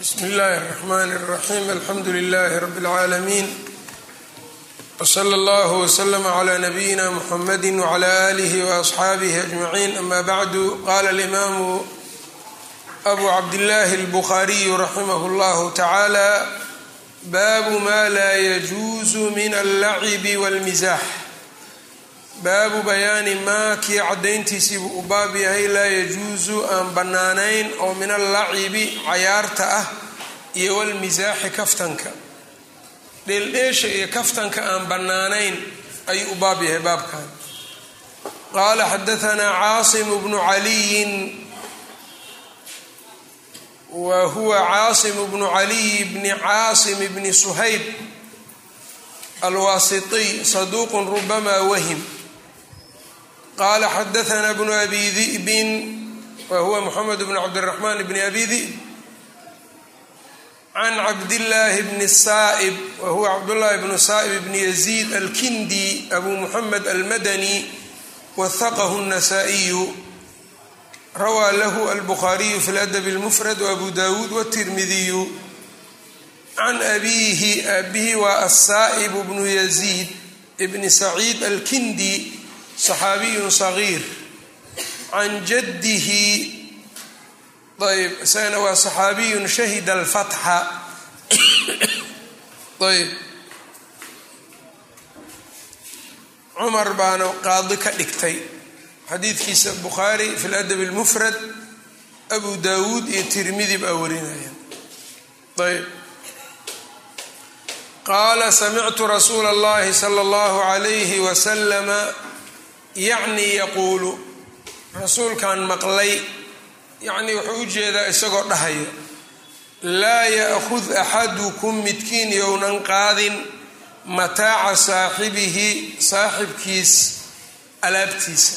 bsm اllahi الرحmn الرaxيm alxamdu لlh rb العaalamiin wslى اllah wslm عlى nabiyina mxamadi وعlى آlih وأصxaabih أجmaعin ama bعdu qala اlimaamu abu cabdillahi الbkhariyu raximah اllah tacalى baabu ma la yجuز min اllacb wاlmizax baabu bayaani maa kii caddayntiisiibuu u baab yahay laa yajuusu aan bannaanayn oo min allacibi cayaarta ah iyo walmisaaxi kaftanka. Dheeldheesha iyo kaftanka aan bannaanayn ayuu u baab yahay baabkan. Qaala xadahanaa caasimu bnu caliyin wa huwa caasimu bnu caliy bni caasim bni suhayb alwaasitiy saduuqun rubama wahim qala xadaana bnu abi di'bin wa huwa moxamed bn cabdiraxmaan bni abi di'b can cabdillaahi bni saa'ib wa huwa cabdullaahi bnu saa'ib bni yaziid alkindi abu muxamed almadani wahaqahu الnasaa-iyu rawaa lahu albukhaariyu fi ladabi اlmufrad wabu dawuud wاtirmidiyu can abiihi abihi waa asaa'ib bnu yaziid bni saciid alkindi saxaabiyun sagiir can jaddihi ayb isagana waa saxaabiyun shahida alfatxa ayb cumar baana qaadi ka dhigtay xadiidkiisa bukhaari fi ladab lmufrad abu daawuud iyo tirmidi baa warinaya ayb qaala samictu rasuula allahi sala allahu alayhi yacni yaquulu rasuulkan maqlay yacnii wuxuu u jeedaa isagoo dhahaya laa ya'khud axadukum midkiin yownan qaadin mataaca saaxibihi saaxibkiis alaabtiisa.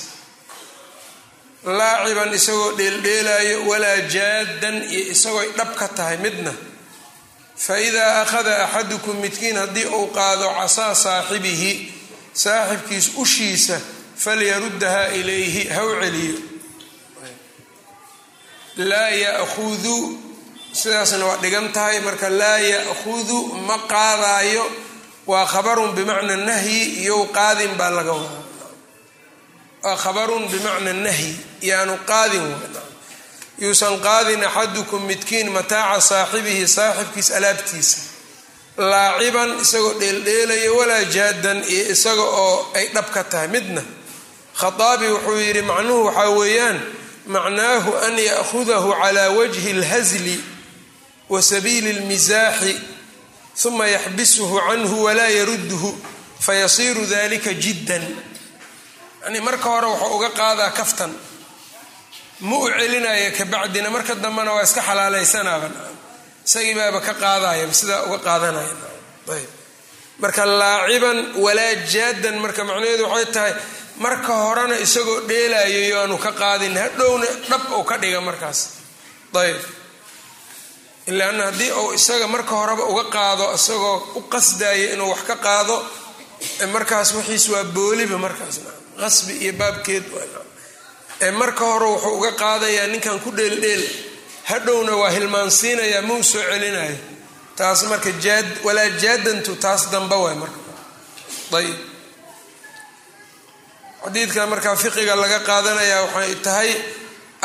Laaciban isagoo dheeldheelaayo walaa jaadan iyo isagooy dhab ka tahay midna. Fa idaa akhada axadukum midkiin haddii uu qaado casaa saaxibihi saaxibkiis ushiisa falyaruddaha ilayhi ha u celiyo. Laa ya'hudu sidaasna waa dhigan tahay marka laa ya'hudu ma qaadaayo waa khabarun bimacna nahyi iyow qaadin baa laga wadaa. Waa khabarun bimacna nahyi yaanu qaadin yuusan qaadin axadukum midkiin mataaca saaxibihi saaxibkiis alaabtiisa. Laaciban isagoo dheeldheelayo walaa jaadan iyo isaga oo ay dhab ka tahay midna khaaabi wuxuu yidhi macnuhu waxaa weeyaan macnaahu an ya'hudahu cala wajhi اlhasli wa sabiili اlmisaaxi uma yaxbisuhu canhu walaa yarudhu fayasiiru dalika jiddan. Yani marka hore wuxuu uga qaadaa kaftan. Ma u celinaya kabacdina marka dambena waa iska xalaalaysanaaba isagii baaba ka qaadayaba sidaa uga qaadanaya marka laaciban walaa jaadan marka macnaheedu waxay tahay marka horena isagoo dheelayo yo aanu ka qaadin hadhowna dhab uu ka dhiga markaas. Ayb ilaana haddii uu isaga marka horeba uga qaado isagoo u qasdayo inuu wax ka qaado markaas wixiis waa booliba markaas. Qasbi iyo baabkeed marka hore wuxuu uga qaadayaa ninkan ku dheeldheel hadhowna waa hilmaansiinayaa mau soo celinayo. Taas marka walaa jaadantu taas damba waay marka. Ayb xadiidkan markaa fiqiga laga qaadanayaa waxay tahay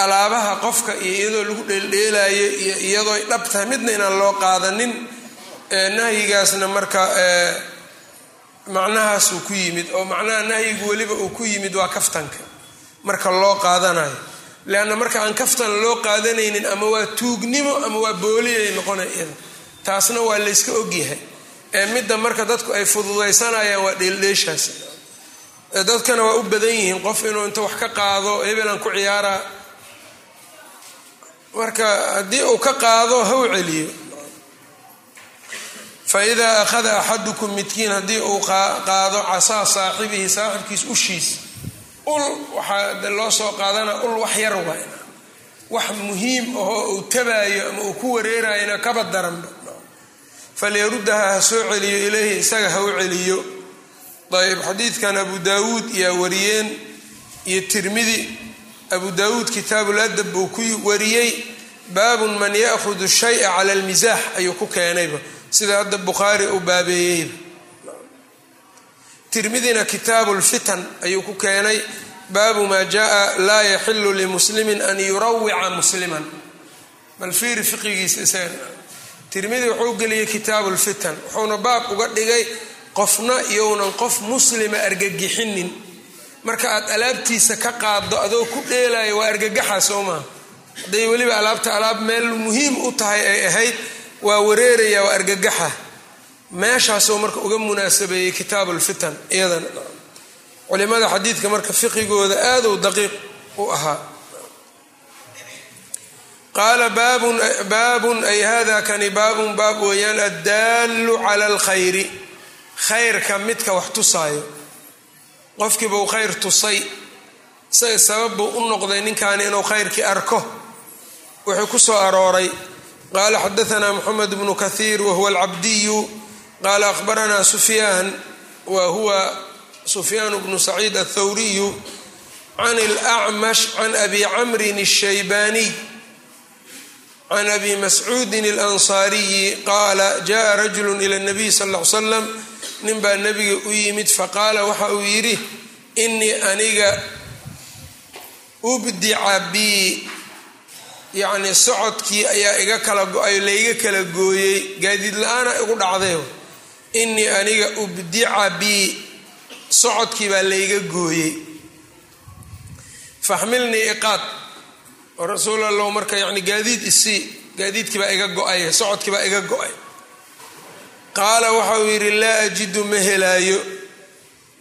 alaabaha qofka iyo iyadoo lagu dheeldheelayo iyo iyadoo dhab tahay midna inaan loo qaadanin nahyigaasna marka macnahaasuu ku yimid oo macnaha nahyigu weliba uu ku yimid waa kaftanka marka loo qaadanayo. Leanna marka aan kaftan loo qaadanaynin ama waa tuugnimo ama waa booliyay noqonay iyada taasna waa layska ogyahay ee midda marka dadku ay fududaysanayaan waa dheeldheeshaas dadkana waa u badan yihiin qof inuu inta wax ka qaado hebelan ku ciyaaraa marka haddii uu ka qaado ha u celiyo. Fa idaa akhada axadukum midkiin haddii uu qaado casaa saaxibihi saaxibkiis ushiis ul waxaa loo soo qaadana ul wax yar waay wax muhiim ahoo uu tabaayo ama uu ku wareerayona kaba daranba. Falyaruddaha ha soo celiyo ilayhi isaga ha u celiyo ayb xadiidkan abu daawuud iyaa wariyeen iyo tirmidi abu daawuud kitaabul adab buu ku wariyey baabun man ya'hudu shaya cala almisaax ayuu ku keenayba sida hadda bukhaari uu baabeeyeyba tirmidina kitaabu lfitan ayuu ku keenay baabu maa jaa laa yaxilu limuslimin an yurawica musliman. Bal fiiri fiqigiisa isaga. Tirmidi wuxuu geliyey kitaabu lfitan wuxuuna baab uga dhigay qofna iyounan qof muslima argagixinin. Marka aad alaabtiisa ka qaaddo adoo ku dheelayo waa argagaxa soo maha hadday weliba alaabta alaab meel muhiim u tahay ay ahayd waa wareeraya waa argagaxa. Meeshaasoo marka uga munaasabeeyey kitaabu lfitan iyadana culimada xadiidka marka fiqigooda aaduu daqiiq u ahaa qaala baabun ay hada kani baabun baab weeyaan addaallu cala alkhayri khayrka midka wax tusaayo. Qofkiibuu khayr tusay isaga sabab buu u noqday ninkaani inuu khayrkii arko. Wuxuu ku soo arooray qaala xadaanaa moxamed bnu kahiir wahuwa alcabdiyu qaala ahbaranaa sufyaan wa huwa sufyaan bnu saciid athawriyu can alacmash can abi camrin ashaybaaniy can abi mascuudin alansaariyi qaala jaءa rajulu ila اnabiy sal l slam nin baa nebiga u yimid faqaala waxa uu yidhi inii aniga ubdica bii. Yacnii socodkii ayaa iga kala go'ay layga kala gooyey gaadiid la'aana igu dhacday. Inii aniga ubdica bii. Socodkii baa layga gooyey. Faxmilnii iqaad. Oo rasuul allow marka yani gaadiid isii gaadiidkii baa iga go'ay socodkii baa iga go'ay qaala waxa uu yidhi laa ajidu ma helaayo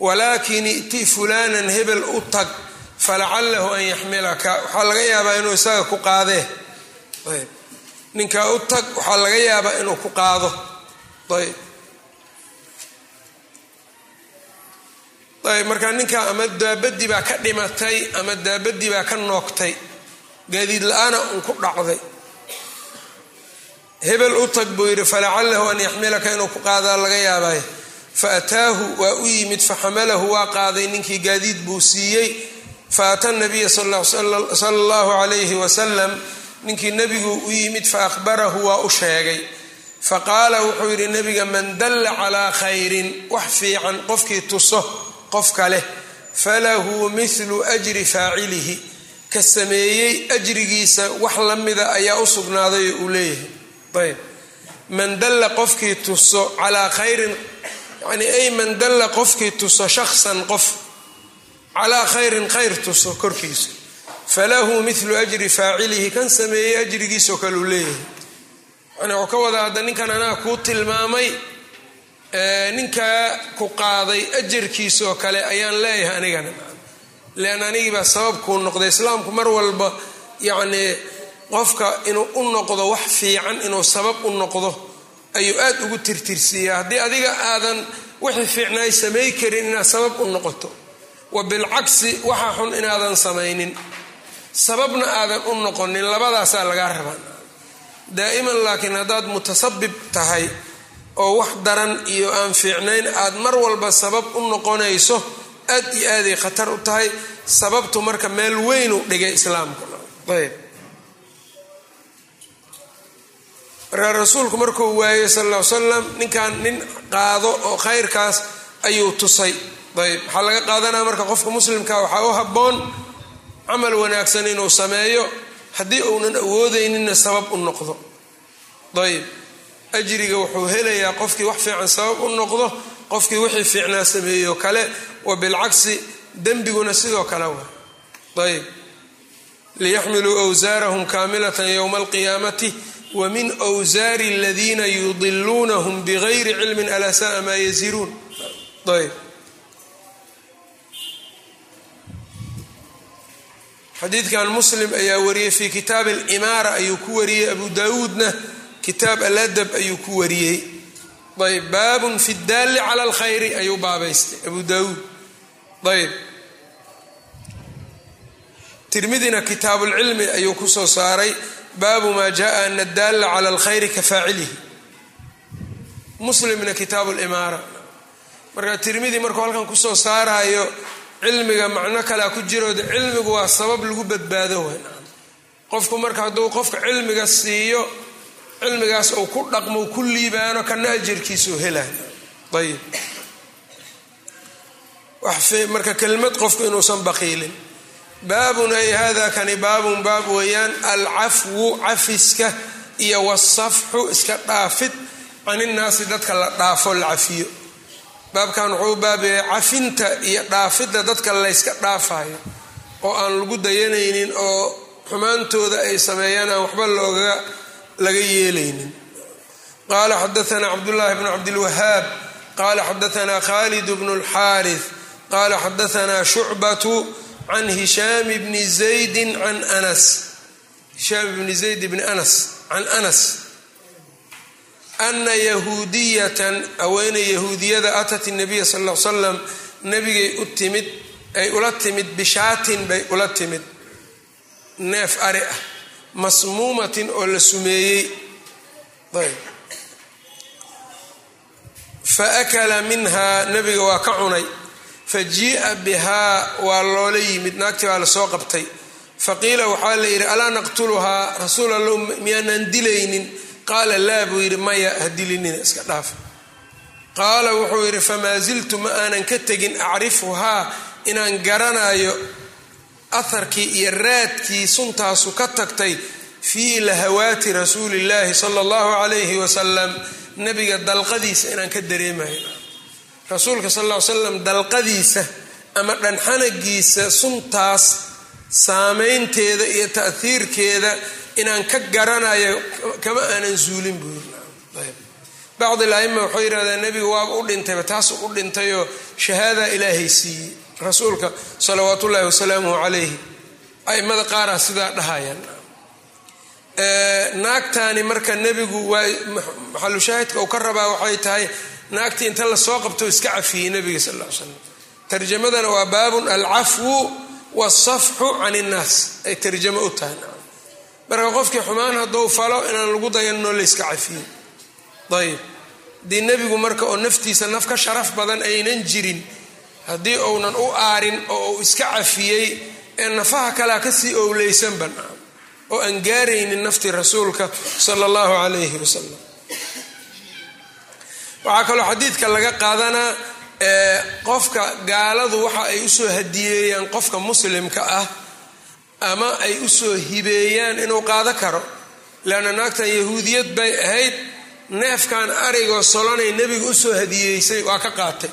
walaakin i'ti fulaanan hebel u tag falacalahu an yaxmilaka. Waxaa laga yaabaa inuu isaga ku qaadee ayb. Ninkaa u tag waxaa laga yaabaa inuu ku qaado. Ayb. Ayb markaa ninkaa ama daabadii baa ka dhimatay ama daabadii baa ka noogtay gaadiid la'aana un ku dhacday hebel u tag buu yidhi falacalahu an yaxmilaka inuu ku qaadaa laga yaabay. Faataahu waa u yimid faxamalahu waa qaaday ninkii gaadiid buu siiyey. Faata nabiya sala allahu calayhi wasalam ninkii nebigu u yimid faahbarahu waa u sheegay. Faqaala wuxuu yidhi nebiga man dalla calaa khayrin wax fiican qofkii tuso qof kale falahu mithlu ajri faacilihi. Ka sameeyey ajrigiisa wax la mida ayaa u sugnaaday uu leeyahay ayb. Man dalla qofkii tuso calaa khayrin yani ay man dalla qofkii tuso shaksan qof calaa khayrin khayr tuso korkiisa. Falahu mithlu ajri faacilihi kan sameeyey ajrigiisoo kale uu leeyahay. Yani wuxuu ka wadaa hadda ninkan anaa kuu tilmaamay ninkaa ku qaaday ajarkiisoo kale ayaan leeyahay anigana. Lean anigiibaa sabab kuu noqday. Islaamku mar walba yacnii qofka inuu u noqdo wax fiican inuu sabab u noqdo ayuu aad ugu tirtirsiiyaa. Haddii adiga aadan wixii fiicnaay samay karin inaad sabab u noqoto. Wa bilcagsi waxa xun inaadan samaynin. Sababna aadan u noqonin labadaasaa lagaa rabaa. Daa'iman laakiin haddaad mutasabib tahay oo wax daran iyo aan fiicnayn aad mar walba sabab u noqonayso aad iyo aaday khatar u tahay. Sababtu marka meel weynu dhigay islaamka. Ayb markaa rasuulku markuu waayey sal ly salam ninkan nin qaado oo khayrkaas ayuu tusay. Ayb waxaa laga qaadanaya marka qofka muslimka waxaa u habboon camal wanaagsan inuu sameeyo haddii uunan awoodayninna sabab u noqdo. Ayb ajriga wuxuu helayaa qofkii wax fiican sabab u noqdo qofkii wixii fiicnaa sameeyo kale wa bilcagsi dembiguna sidoo kale waa. Ayb liyaxmiluu awsaarahum kaamilatan yowma alqiyaamati wa min wsaari aladiina yudiluunahum bigayri cilmin alaa sa'a maa yaziruun. Ayb xadiidkan muslim ayaa wariyey fii kitaab alimaara ayuu ku wariyey. Abu daawuudna kitaab aladab ayuu ku wariyey. Ayb baabun fi daalli cala alkhayri ayuu baabaystay. Abu daawuud. Ayb tirmidina kitaabulcilmi ayuu ku soo saaray baabu maa jaءa ana daalla cala alkhayri ka faacilihi muslimna kitaabu limaara marka tirmidi markuu halkan ku soo saaraayo cilmiga macno kalea ku jirood cilmigu waa sabab lagu badbaado wayn qofku marka hadduu qofka cilmiga siiyo cilmigaas uu ku dhaqmo ku liibaano kana ajarkiisuu helaan ayib marka kelmad qofku inuusan baqiilin baabun ay hada kani baabun baab weeyaan alcafwu cafiska iyo wasafxu iska dhaafid caninnaasi dadka la dhaafo la cafiyo. Baabkan wuxuu baabayay cafinta iyo dhaafidda dadka layska dhaafayo oo aan lagu dayanaynin oo xumaantooda ay sameeyaan aan waxba looga laga yeelaynin. Qaala xadaana cabdullaahi bnu cabdilwahaab qaala xadaana khalid bnu اlxaarith qaala xadaana shucbatu can hishaam bni zaydi can anas hishaam bni zayd bni anas can anas ana yahuudiyatan haweeney yahuudiyada atat nabiya sal l salam nabigay u timid ay ula timid bishaatin bay ula timid neef ari ah masmuumatin oo la sumeeyey fa akala minhaa nabiga waa ka cunay fa jii'a bihaa waa loola yimid naagtii baa la soo qabtay. Faqiila waxaa la yidhi alaa naqtuluhaa rasuul allow miyaanaan dilaynin? Qaala laa buu yidhi maya ha dilinina iska dhaafa qaala wuxuu yidhi famaa ziltu ma aanan ka tegin acrifuhaa inaan garanayo aharkii iyo raadkii suntaasu ka tagtay fii lahawaati rasuulillaahi sala allahu calayhi wasalam nabiga dalqadiisa inaan ka dareemayo rasuulka sal ll ly slam dalqadiisa ama dhanxanagiisa suntaas saameynteeda iyo ta'hiirkeeda inaan ka garanayo kama aanan zuulin buu yiri bacdi laima waxay yidhahdeen nebigu waaba u dhintayba taasuu u dhintayoo shahaada ilaahay siiyey. Rasuulka salawaat ullaahi wasalaamuhu calayhi. Aimada qaaraa sidaa dhahayaan. Naagtaani marka nebigu waa maxalushaahidka uu ka rabaa waxay tahay naagtii inta la soo qabto iska cafiyey nebiga sal l slam tarjamadana waa baabun alcafwu wasafxu can innaas ay tarjamo u tahay marka qofkii xumaan hadduu falo inaan lagu dayanno layska cafiyo ayb haddii nebigu marka oo naftiisa naf ka sharaf badan aynan jirin haddii uunan u aarin oo uu iska cafiyey ee nafaha kalea ka sii owleysanban oo aan gaaraynin naftii rasuulka sala allahu calayhi wasalam waxaa kaloo xadiidka laga qaadanaa qofka gaaladu waxa ay u soo hadiyeeyaan qofka muslimka ah ama ay u soo hibeeyaan inuu qaado karo. Leanna naagtan yahuudiyad bay ahayd neefkan arigoo solonay nebiga u soo hadiyeysay waa ka qaatay.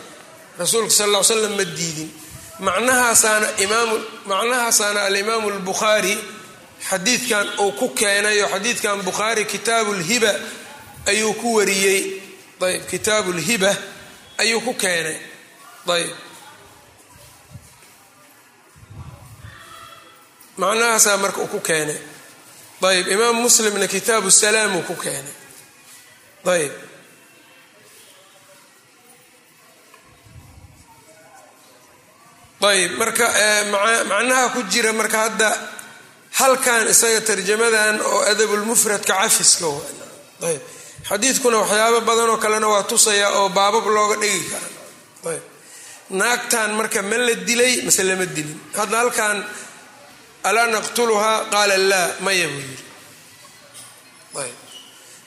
Rasuulka sal ll slam ma diidin. Macnahaasaana imaam macnahaasaana alimaamu albukhaari xadiidkan uu ku keenay oo xadiidkan bukhaari kitaabu lhiba ayuu ku wariyey ayb kitaabu lhiba ayuu ku keenay. Ayb. Macnahaasaa marka uu ku keenay. Ayb imaam muslimna kitaabu salaam uu ku keenay. Ayb. Ayb marka macnaha ku jira marka hadda halkan isaga tarjamadan oo adabulmufradka cafiska ayb xadiidkuna waxyaabo badanoo kalena waa tusaya oo baabab looga dhigi kara ayb. Naagtan marka ma la dilay mase lama dilin. Hadda halkan alaa naqtuluhaa? qaala laa maya buu yiri ayb.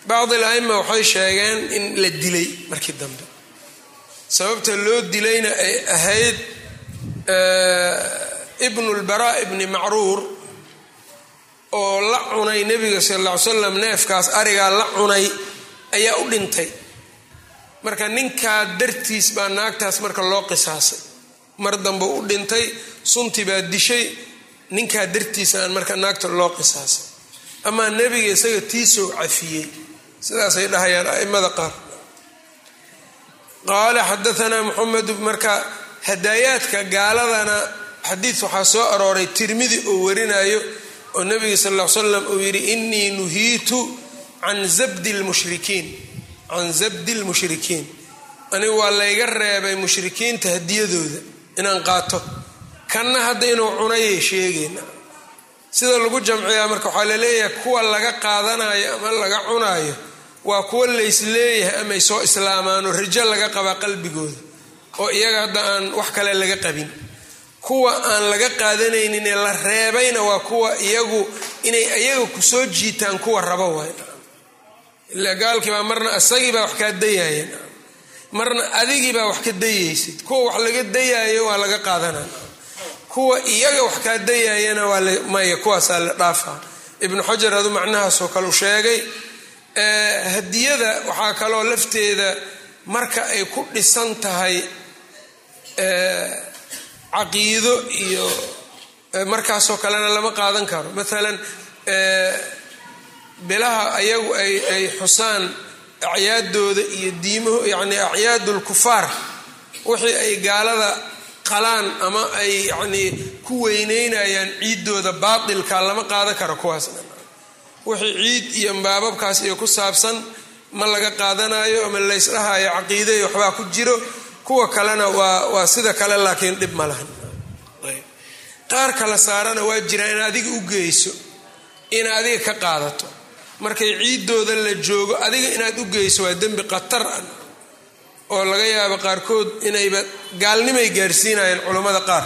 Bacdi al-aima waxay sheegeen in la dilay markii dambe. Sababta loo dilayna ay ahayd ibnu lbaraa ibni macruur oo la cunay nebiga sal alla ly slam neefkaas arigaa la cunay ayaa u dhintay. Marka ninkaa dartiis baa naagtaas marka loo qisaasay. Mar dambe u dhintay sunti baa dishay ninkaa dartiisaan marka naagta loo qisaasay. Amaa nebiga isaga tiisoo cafiyey. Sidaasay dhahayaan aimada qaar. Qaala xadaanaa muxamed marka hadaayaadka gaaladana xadiid waxaa soo arooray tirmidi oo warinayo oo nabiga sal l slam uu yidhi inii nuhiitu can zabdi lmushrikiin can zabdi lmushrikiin anigu waa layga reebay mushrikiinta hadiyadooda inaan qaato kanna hadda inuu cunayay sheegeen sida lagu jamciyaa marka waxaa la leeyahay kuwa laga qaadanayo ama laga cunaayo waa kuwa laysleeyahay amay soo islaamaanoo rajo laga qabaa qalbigooda oo iyaga hadda aan wax kale laga qabin kuwa aan laga qaadanaynin ee la reebayna waa kuwa iyagu inay iyaga ku soo jiitaan kuwa rabo waay ilaa gaalkii baa marna isagii baa wax kaa dayaya marna adigii baa wax ka dayaysid. Kuwa wax laga dayaayo waa laga qaadanaya kuwa iyaga wax kaa dayayana waa maya kuwaasaa la dhaafaa ibnu xajar adu macnahaasoo kale u sheegay hadiyada waxaa kaloo lafteeda marka ay ku dhisan tahay caqiido iyo markaasoo kalena lama qaadan karo. Maalan bilaha ayagu ay xusaan acyaadooda iyo diimahu yacni acyaadulkufaar wixii ay gaalada qalaan ama ay yacnii ku weyneynayaan ciiddooda baatilka lama qaadan karo kuwaasna wixii ciid iyo baababkaas iyo ku saabsan ma laga qaadanayo ama laysdhahayo caqiide iyo waxbaa ku jiro kuwa kalena waa waa sida kale laakiin dhib ma lahan. Qaar kala saarana waa jiraan in adiga u geyso in adiga ka qaadato markay ciiddooda la joogo adiga inaad u geyso waa dembi khatar ah oo laga yaabo qaarkood inayba gaalnimay gaarsiinayeen culammada qaar.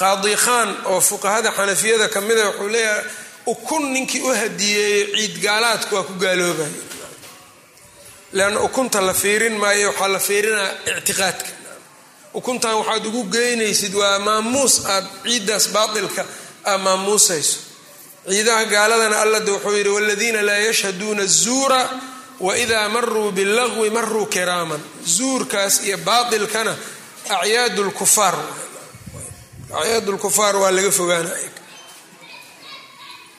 Qaadi khaan oo fuqahada xanafiyada ka mida wuxuu leeyahay ukun ninkii u hadiyeeyo ciid gaalaadku waa ku gaaloobaya leanna ukunta la fiirin maayo waxaa la fiirinaa ictiqaadka. Ukuntan waxaad ugu geynaysid waa maamuus aad ciiddaas baatilka aad maamuusayso ciidaha gaaladana allade wuxuu yidhi waladiina laa yashhaduuna azuura waidaa maruu billagwi maruu kiraaman. Zuurkaas iyo baatilkana acyaad lkufaar acyaad lkufaar waa laga fogaanaya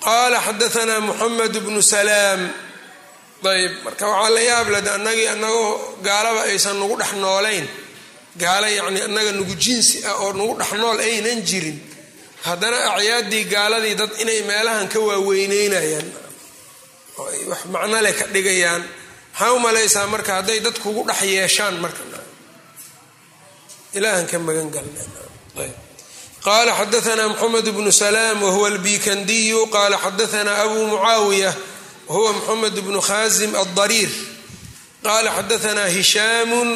qaala xadaanaa muxamed bnu salaam. Ayb marka waxaa la yaabled annagii annagoo gaalaba aysan nagu dhex noolayn. Gaalo yacni annaga nagu jinsi ah oo nagu dhex nool aynan jirin haddana acyaaddii gaaladii dad inay meelahan ka waaweyneynayaan wax macnole ka dhigayaan maxaa u malaysaa marka hadday dad kugu dhex yeeshaan marka? Ilaahan ka magan galnaqaala xadaanaa moxamed bnu salaam wahuwa albikandiyu qaala xadaanaa abu mucaawiya wahuwa moxamed bnu khaasim aldariir qaala xadaanaa hishaamun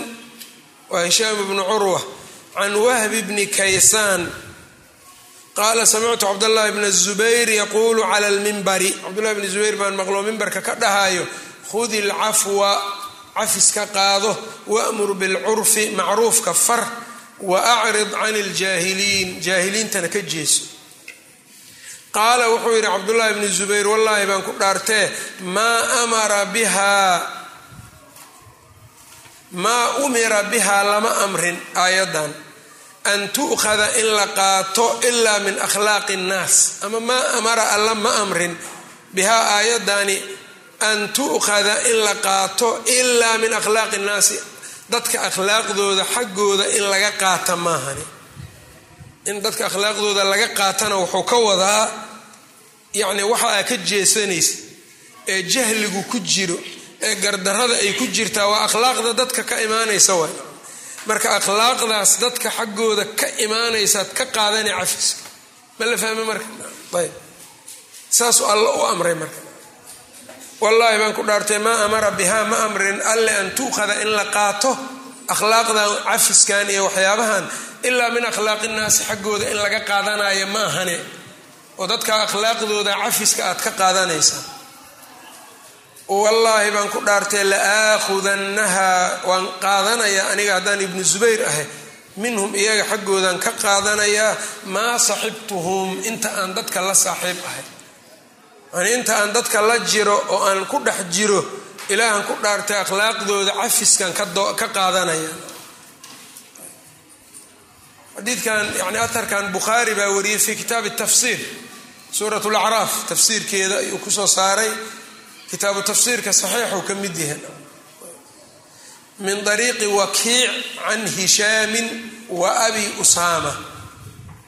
waa hishaam bnu curwa can wahbi bni kaysaan qaala samictu cabdاllahi bn الzubayr yaquulu clى اlmimbari cabdullahi bni zubayr baan maqlo mimbarka ka dhahayo khudi اlcafwa cafiska qaado wamur bilcurfi macruufka far waacrid can اljaahiliin jaahiliintana ka jeeso qaala wuxuu yidhi cabdullahi bni zubayr wallaahi baan ku dhaartee maa amara bihaa maa umira bihaa lama amrin aayaddan an tu'khada in la qaato ilaa min akhlaaqi اnnaas ama maa amara alla ma amrin bihaa aayadani an tu'khada in la qaato ilaa min akhlaaqi اnnaasi dadka akhlaaqdooda xaggooda in laga qaata maahani in dadka akhlaaqdooda laga qaatana wuxuu ka wadaa yacni waxa aa ka jeesanaysa ee jahligu ku jiro ee gardarrada ay ku jirtaa waa akhlaaqda dadka ka imaanaysa waay marka akhlaaqdaas dadka xaggooda ka imaanaysaad ka qaadana cafiska ma la marka? Ayb. Saasuu alla u amray marka. Wallaahi baan ku dhaartay maa amara bihaa ma amrin alle an tuukhada in la qaato akhlaaqdan cafiskan iyo waxyaabahan ilaa min akhlaaqi innaasi xaggooda in laga qaadanayo ma ahane oo dadka akhlaaqdooda cafiska aad ka qaadanaysaa wallaahi baan ku dhaartay la aakhudannaha waan qaadanayaa aniga haddaan ibnu zubayr ahay minhum iyaga xaggoodan ka qaadanayaa maa saxibtuhum inta aan dadka la saaxiib ahay. Yani inta aan dadka la jiro oo aan ku dhex jiro ilaahan ku dhaartay akhlaaqdooda cafiskan ka qaadanaya. Xadiidkan yani aharkan bukhaari baa wariyey fi kitaabi tafsiir suurat lacraaf tafsiirkeeda ayuu ku soo saaray kitaabu tafsiirka saxiixuu ka mid yahay. Min ariiqi wakiic can hishaamin wa abi usaama.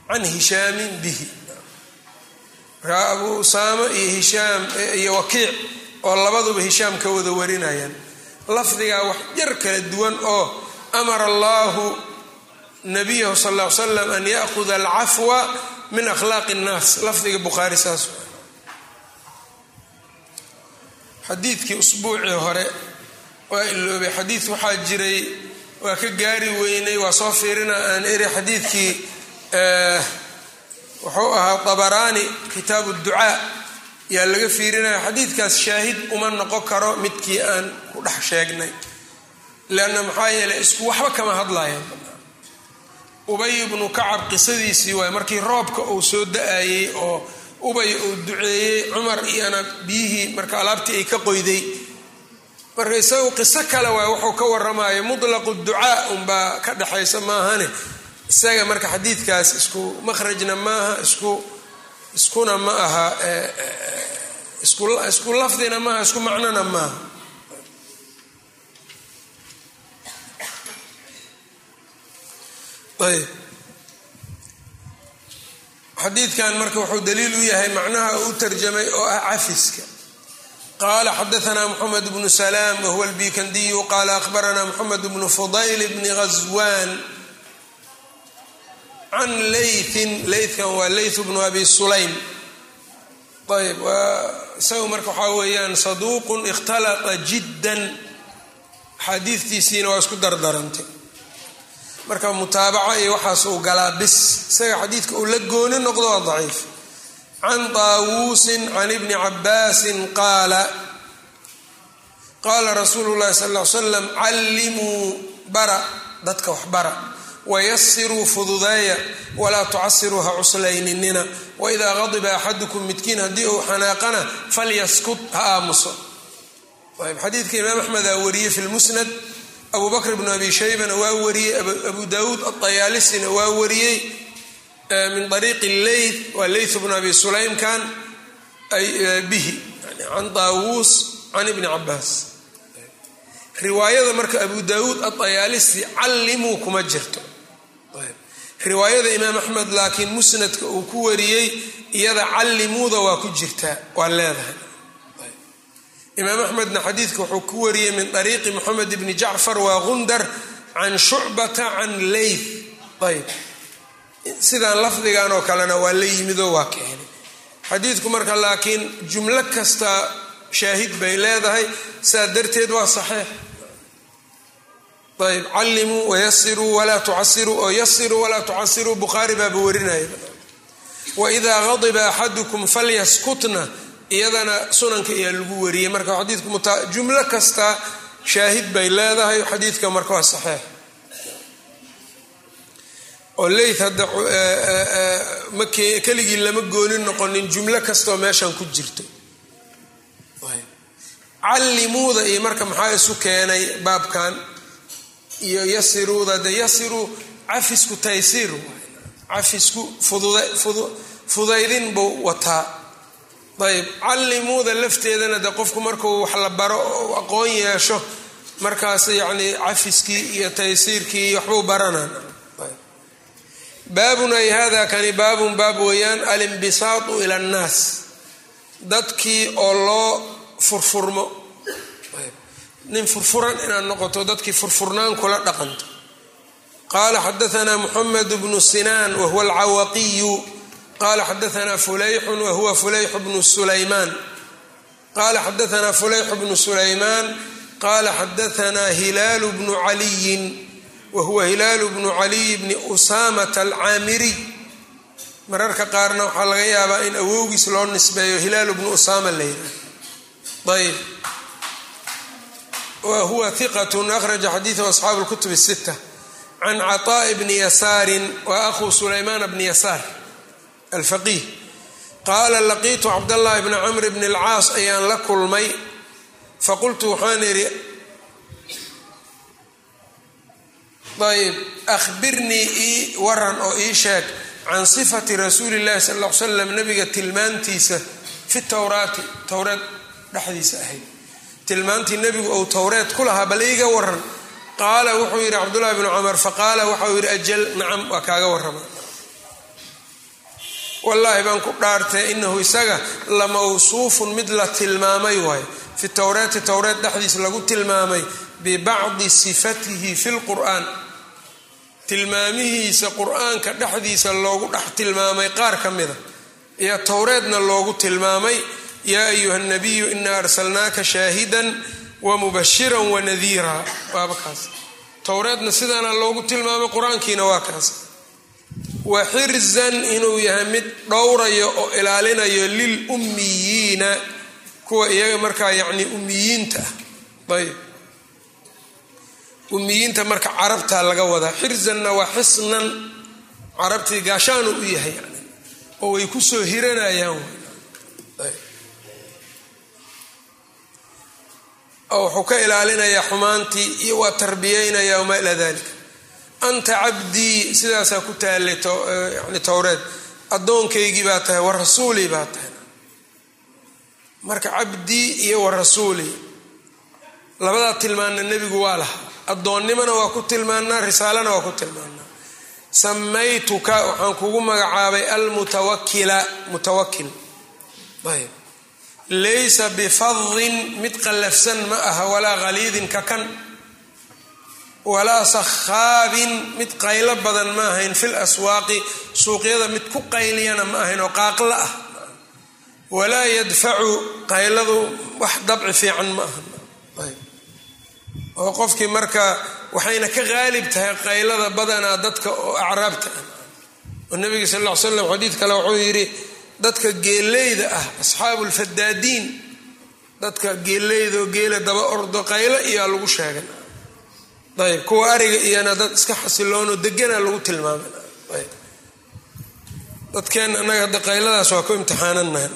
Can hishaamin bihi. Markaa abu usaama iyo hishaam iyo wakiic oo labaduba hishaam ka wada warinayaan. Lafdigaa wax yar kala duwan oo amara allahu nabiyahu sal ll ly slam an yaahuda alcafwa min akhlaaqi اnnaas lafdiga bukhaari saas xadiidkii usbuucii hore waa iloobay xadiid waxaa jiray waa ka gaari weynay waa soo fiirina aan eri xadiidkii wuxuu ahaa dabaraani kitaabu ducaa. Yaa laga fiirinaya xadiidkaas shaahid uma noqon karo midkii aan ku dhex sheegnay. Leanna maxaa yeeley isku waxba kama hadlayaan ubay ibnu kacab qisadiisii waay markii roobka uu soo da'ayey oo ubay uu duceeyey cumar iyana biyihii marka alaabtii ay ka qoyday. Marka isagu qiso kale waay wuxuu ka waramayo mutlaqu ducaa unbaa ka dhexaysa maahane. Isaga marka xadiidkaas isku makhrajna maaha isku iskuna ma aha isku lafdina maaha isku macnona maaha. Ayb xadiidkan marka wuxuu daliil u yahay macnaha u tarjamay oo ah cafiska. Qala xadaana mxamed bnu salaam wahuwa albikandiyu qala ahbarana mxamed bnu fudayl bni ghaswan can laythin laytkan waa layth bnu abi sulaym. Ayb isagu marka waxaa weeyaan saduuqun ikhtalata jiddan. Axaadiidtiisiina waa isku dardarantay marka mutaabaca iyo waxaas uu galaa bis isaga xadiidka uu la gooni noqdo waa daciif. Can taawuusin can ibni cabaasin qaala qaala rasuulu llahi sal ly slam callimuu bara dadka wax bara wayasiruu fududeeya walaa tucasiruu ha cuslayninina waidaa qadiba axadukum midkiin haddii uu xanaaqana falyaskut ha aamuso. Xadiidka imaam axmedaa wariyey fi lmusnad abu bakr bnu abi shaybana waa wariyey abu dawuud adayaalisina waa wariyey min ariiqi leyth waa leyth bnu abi sulaymkan bihi can daawuus can ibni cabaas riwaayada marka abu dawuud adayaalisi callimuu kuma jirto. Riwaayada imaam axmed laakiin musnadka uu ku wariyey iyada callimuuda waa ku jirtaa waa leedahay imaam axmedna xadiidka wuxuu ku wariyey min ariiqi moxamed bni jacfar waa gundar can shucbata can leyth ayb. Sidaan lafdigan oo kalena waa la yimidoo waa keenay. Xadiidku marka laakiin jumlo kasta shaahid bay leedahay saa darteed waa saxiix. Ayb. Callimuu wayasiruu walaa tucasiruu oo yasiruu walaa tucasiruu bukhaari baaba warinaya waidaa qadiba axadukum falyaskutna iyadana sunanka ayaa lagu wariyey. Marka xadiidku jumlo kasta shaahid bay leedahay xadiidka marka waa saxiix. Oo leyt hadda keligii lama goonin noqonin jumlo kastaoo meeshan ku jirto. Callimuuda iyo marka maxaa isu keenay baabkan? Iyo yasiruuda de yasiruu cafisku taysiir cafisku fudaydin buu wataa ayb callimuuda lafteedana de qofku markuu wax la baro oo aqoon yeesho markaas yacnii cafiskii iyo taysiirkii waxbuu baranaan baabun ay hada kani baabun baab weeyaan alimbisaatu ila annaas. Dadkii oo loo furfurmo. Nin furfuran inaad noqoto dadkii furfurnaan kula dhaqanto. Qaala xadaana muxamed bnu sinaan wahuwa alcawaqiyu qala xadaana fulayxun wahuwa fulayx bnu sulaymaan qala xadaana fulayx bnu sulaymaan qala xadaana hilaalu bnu caliyin wahuwa hilaalu bnu caliy bni mararka qaarna waxaa laga yaabaa in awowgiis loo nisbeeyo hilaalu bnu usaama la yidhaah ayb wa huwa hiqat akhraja xadiidahu asxaabu lkutub sita can caطaaءi bni yasaarin wa ahuu sulaymaan bni yasaar alfaqiih qaala laqiitu cabdallaahi bni camr bni alcaas ayaan la kulmay faqultu waxaan idhi ayb ahbirnii ii waran oo ii sheeg can sifati rasuuli illahi sal alla l slam nabiga tilmaantiisa fi towraati towreed dhexdiisa ahayd tilmaantii nebigu ou towreed ku lahaa bal iiga waran qaala wuxuu yidhi cabdullahi bnu camar faqaala waxau yidhi ajal nacam waa kaaga warama wallaahi baan ku dhaartay inahu isaga la mawsuufun mid la tilmaamay waayo. Fi towreeti towreed dhexdiis lagu tilmaamay bibacdi sifatihi fi lqur'aan tilmaamihiisa qur'aanka dhexdiisa loogu dhex tilmaamay qaar ka mida. Iyo towreedna loogu tilmaamay yaa ayuha nabiyu inaa arsalnaaka shaahidan wamubashiran wanadiira waaba kaas. Towreedna sidaana loogu tilmaamay qur'aankiina waa kaas wa xirzan inuu yahay mid dhowrayo oo ilaalinayo lil ummiyiina kuwa iyaga markaa yacni ummiyiinta. Ah ayb. Ummiyiinta marka carabtaa laga wadaa xirzanna waa xisnan carabtii gaashaanu u yahay yani oo way ku soo hiranayaan oo wuxuu ka ilaalinayaa xumaantii iyo waa tarbiyeynayaa wamaa ilaa dalika anta cabdii sidaasaa ku taallay yani towreed. Addoonkaygii baa tahay wa rasuulii baa tahay. Marka cabdii iyo wa rasuulii labadaa tilmaanna nebigu waa lahaa. Addoonnimona waa ku tilmaanaa risaalana waa ku tilmaanaa samaytuka waxaan kugu magacaabay almutawakila mutawakil ayb laysa bifadin mid qallafsan ma aha walaa khaliidin kakan walaa sakhaabin mid qaylo badan ma ahayn fil aswaaqi suuqyada mid ku qayliyana ma ahayn oo qaaqla ah. Walaa yadfacu qayladu wax dabci fiican ma aha oo qofkii marka waxayna ka qaalib tahay qaylada badanaa dadka oo acraabta ah. Oo nabiga sal ll slam xadiid kale wuxuu yidhi dadka geeleyda ah asxaabu lfadaadiin dadka geeleyda oo geela daba ordo qaylo iyaa lagu sheegay ayb kuwa ariga iyana dad iska xasiloonoo degana lagu tilmaamay. Annaga hadda qayladaas waa ku imtixaananahay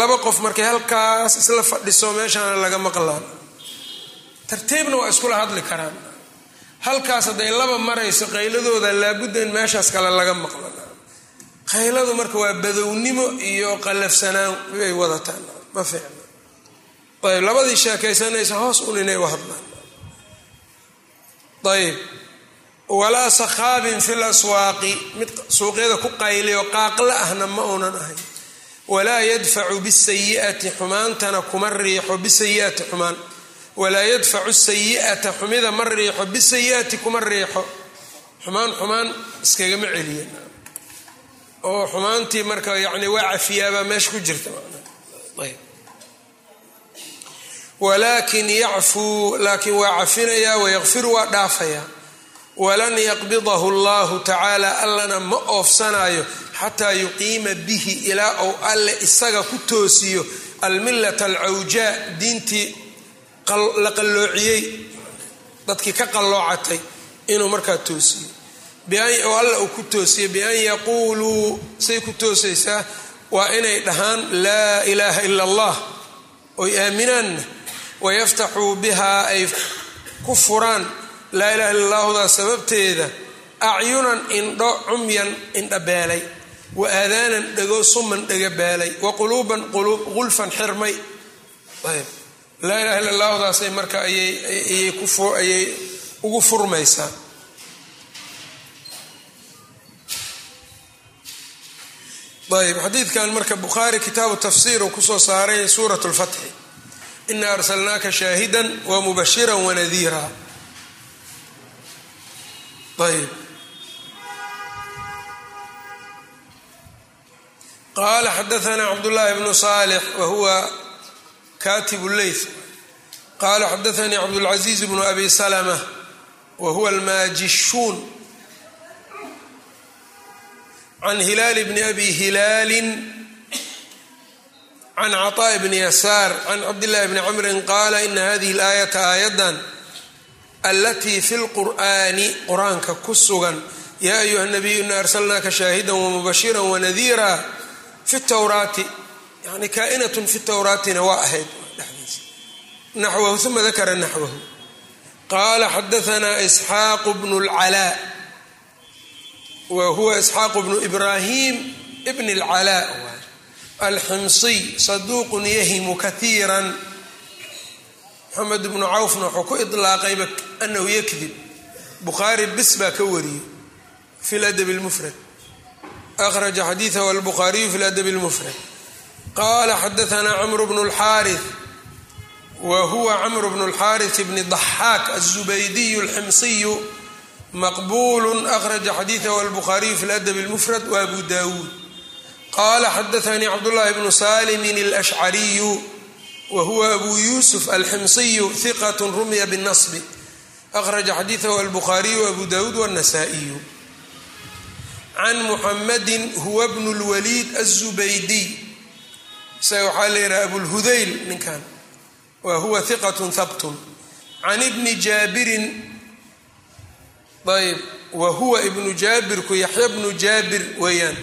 laba qof markay halkaas isla fadhiso meeshaana laga maqlaan. Tartiibna waa iskula hadli karaan. Halkaas hadday laba marayso qayladooda laabudda in meeshaas kale laga maqlo qayladu marka waa badownimo iyo qallafsanaan bay wadataan. Ma fiicna. Ayb labadii sheekaysanaysa hoos un inay u hadlaan ayb walaa sakhaabin fi laswaaqi mid suuqyada ku qayliyo qaaqla ahna ma uunan ahayn. Walaa yadfacu bisayi'ati xumaantana kuma riixo bisayi'ati xumaan. Walaa yadfacu sayi'ata xumida ma riixo bisayi'ati kuma riixo. Xumaan xumaan iskagama celiya oo xumaantii marka yani waa cafiyaabaa meesha ku jirta ayb walaakin yacfuu laakiin waa cafinayaa wayaqfiru waa dhaafayaa walan yaqbidahu allahu tacaala allana ma oofsanayo xataa yuqiima bihi ilaa ou alle isaga ku toosiyo. Almillata alcawjaa diintii la qalloociyey dadkii ka qalloocatay inuu markaa toosiyo. Oo alla uu ku toosiyo bian yaquuluu say ku toosaysaa waa inay dhahaan laa ilaaha ila allah. Oy aaminaanna wayaftaxuu bihaa ay ku furaan laa ilaha illa allahudaa sababteeda acyunan indho cumyan indhabeelay wa aadaanan dhego suman dhegabeelay wa quluuban quluub qulfan xirmay laa ilaha illa allahudaasay marka ayay ugu furmaysaa ayb xadiidkan marka bukhaari kitaabu tafsiir uu ku soo saaray suurat lfatxi ina arsalnaaka shaahidan wa mubashira wanadiira ayb qala xadaana cabdullahi bnu salix wa huwa katib leyth qala xadaanii cabdاlcaziiz bnu abi salma wa huwa almaajishuun can hilaal bni abi hilaali can caطaaء bni yasaar can cabdillahi bni camrin qaala ina hadihi اlaayata aayadan alatii fi lqur'ani qur-aanka ku sugan yaa ayuha nabiyu ina arsalnaaka shaahida wamubashira wanadiira fi towraati yani kaainat fi towraatina waa ahayd dhexdiisa naxwahu uma dakara naxwahu qaala xadaanaa isxaaqu bnu اlcalaa wa huwa isxaaqu bnu ibrahim bn اlcalaa alximsiy saduuqun yahimu katiiran moxamed bnu cawfna wuxuu ku ilaaqayba anahu yakdib bukhaari bis baa ka wariyey fi ladabi lmufrad akhraja xadiidahu albuhaariyu fi ladabi lmufrad qala xadaanaa camru bnu lxaari wa huwa camru bnu lxaari bni daxaak azubaydiyu alximsiyu maqbulu akhraja xadiidahu albukhaariyu fi ladabi lmufrad wa abu dawuud qala xadaanii cabdullahi bnu salimin اlashcariyu wa huwa abu yusuf alximsiyu hiqat rumya bالnasb akhraja xadiidahu albukhaariyu abu dawuud wالnasaa-iyu can muxamadin huwa bnu lwaliid aلzubaydiy isaga waxaa la yidhaha abulhudayl ninkan wa huwa hiqatun habtun can ibni jaabirin ayb wa huwa ibnu jaabirku yaxya bnu jaabir weeyaan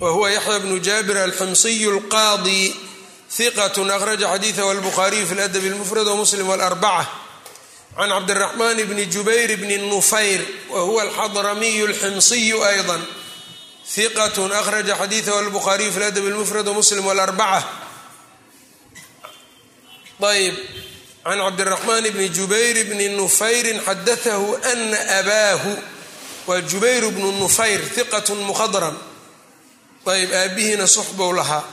wa huwa yaxya bnu jaabir alximsiyu alqaadi hiqatun akhraja xadiidahu albukhaariyu fi ladabi اlmufrad wamuslim wاlarbaca can cabdiraxmaan bni jubayr bni nufayr wa huwa alxadramiyu alximsiyu ayضa hiqatun akhraja xadiidahu albukhaariyu fi ladabi اlmufrad wamuslim wاlarbaca ayb can cabdiraxmaan bni jubayr bni nufayrin xadatahu ana abaahu waa jubayr bnu nufayr hiqatun mukhadram ayb aabihiina suxbow lahaa.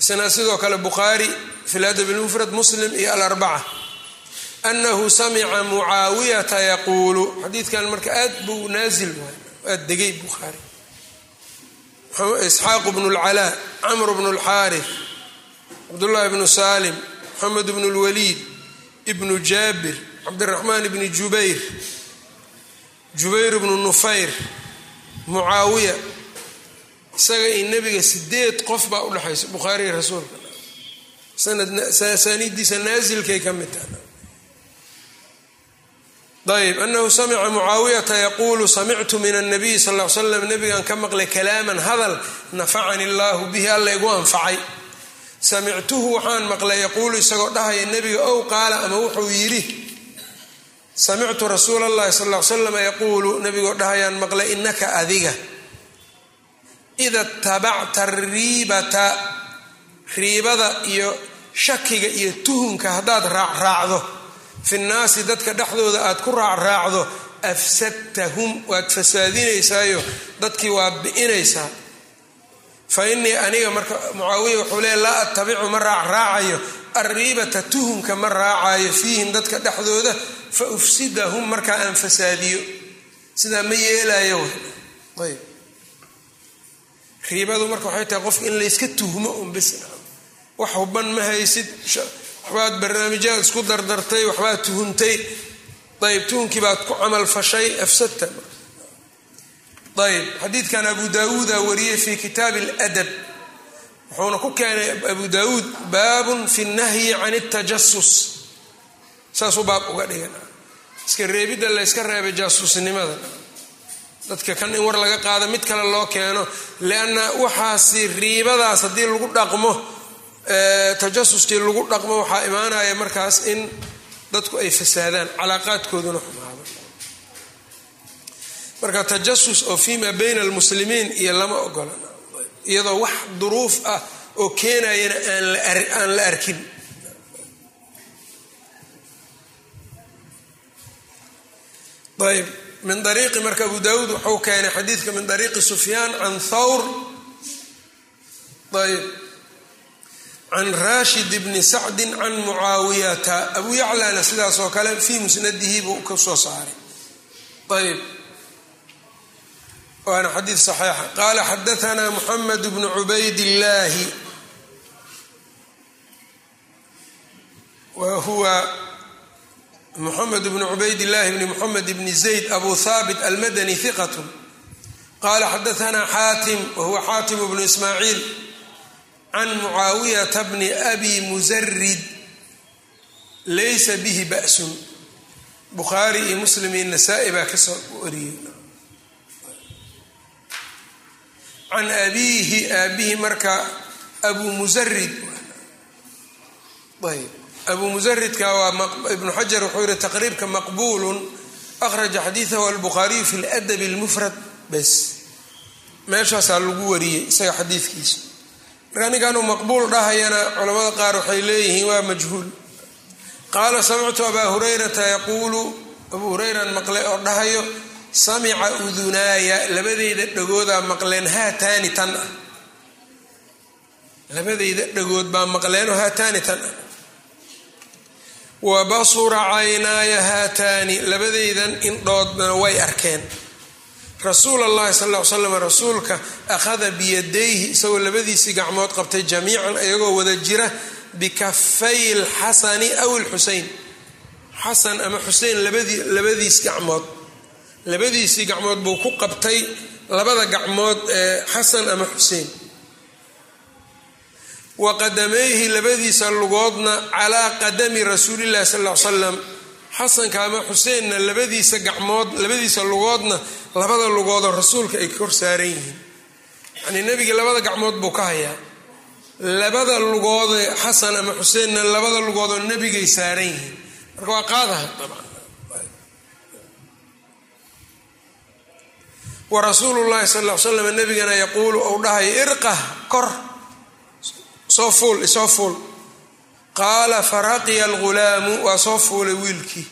Isna sidoo kale bukhaari fi ladab lmufrad muslim iyo alarbaca. Anahu samica mucaawiyata yaquulu. Xadiidkan marka aad buu naasil waay aad degay bukhaari isxaaq bnu lcalaa camr bnu lxaarif cabdullahi bnu salim moxamed bnu lwaliid ibnu jaabir cabdiraxmaan bni jubayr jubayr bnu nufayr mucaawiya isaga iyo nebiga sideed qof baa udhexaysa bukhaariga rasuulka sanadiisa naasilkay ka mid taha ayb anahu samica mucaawiyata yaquulu samictu min anabiy sal l slam nabigan ka maqlay kalaaman hadal nafacani allahu bihi alla igu anfacay. Samictuhu waxaan maqlay yaquulu isagoo dhahaya nebiga ow qaala ama wuxuu yidhi samictu rasuula allahi sal l slam yaquulu nebigoo dhahayaan maqlay inaka adiga ida tabacta riibata riibada iyo shakiga iyo tuhunka haddaad raacraacdo fi nnaasi dadka dhexdooda aad ku raacraacdo afsadtahum waad fasaadinaysaayo dadkii waa bi'inaysaa fa innii aniga marka mucaawiya wuxuu leey laa attabicu ma raacraacayo arriibata tuhunka ma raacayo fiihim dadka dhexdooda fa ufsidahum markaa aan fasaadiyo sidaa ma yeelayo ayb riibadu marka waxay tahay qofka in layska tuhmo un wax huban ma haysid. Waxbaad barnaamijyaad isku dardartay waxbaad tuhuntay. Ayb tuhunkii baad ku camalfashay afsadta. Ayb xadiidkan abu daawuuda wariyey fii kitaab اladab wuxuuna ku keenay abu daawuud baabun fi nahyi can اtajasus saasuu baab uga dhigan. Iska reebidda layska reebay jaasusnimada dadka kan in war laga qaado mid kale loo keeno. Lianna waxaasi riibadaas haddii lagu dhaqmo tajasuskii lagu dhaqmo waxaa imaanaya markaas in dadku ay fasaadaan calaaqaadkooduna xumaado. Marka tajasus oo fima bayna almuslimiin iyo lama ogola iyadoo wax duruuf ah oo keenayana aan la arkin. Ayb min ariiqi marka abu daawuud wuxuu keenay xadiidka min ariiqi sufyaan can thawr. Ayb. Can rashid bni sacdi can mucaawiyata. Abu yaclana sidaas kale fii musnadihi buu ka soo saaray. Ayb. Waana xadiid saxiixa. Qaala xadaanaa muxamed bnu cubayd illaahi wa huwa mxamed bn cubayd اllahi bni mxamed bni zayd abu haabit almadani hiqat qala xadaثna xaatim wahuwa xaatim bnu ismaaciil can mucaawiyata bni abi musarid laysa bihi ba'sun. Bukhaari iyo muslim iyo nasaa-i baa ka soo wariyey. Can abiihi aabihi marka abu musarid ayb abu musaridka waa ibnu xajar wuxuu yihi taqriibka maqbuulun akhraja xadiidahu albukhaariyu fi ladab اlmufrad bes meeshaasaa lagu wariyey isaga xadiidkiisa marka ninkanuu maqbuul dhahayana culamada qaar waxay leeyihiin waa majhuul. Qaala samictu abaa hurayrata yaquulu abuu hurayran maqle oo dhahayo samica udunaaya labadeyda dhagoodaa maqleen haataani tan ah. Labadeyda dhagood baa maqleenoo haataani tan ah wa basura caynaaya haataani. Labadeydan indhoodna way arkeen. Rasuul allahi sal ly slam rasuulka akhada biyadayhi isagoo labadiisii gacmood qabtay jamiican iyagoo wada jira bikafay lxasani aw lxusein xasan ama xusein labadiis gacmood. Labadiisii gacmood buu ku qabtay labada gacmood ee xasan ama xuseen wa qadamayhi labadiisa lugoodna calaa qadami rasuulillahi sal ll ly slam xasanka ama xuseenna labadiisa gacmood labadiisa lugoodna labada lugoodoo rasuulka ay kor saaran yihiin. Yacnii nebiga labada gacmood buu ka hayaa. Labada lugoodee xasan ama xuseenna labada lugoodoo nebigay saaran yihiin. Marka waa qaadaha dabcan. Wa rasuulu llahi sal ly slam nebigana yaquulu ou dhahay irqah kor soo fuul isoo fuul. Qaala faraqiya algulaamu waa soo fuulay wiilkii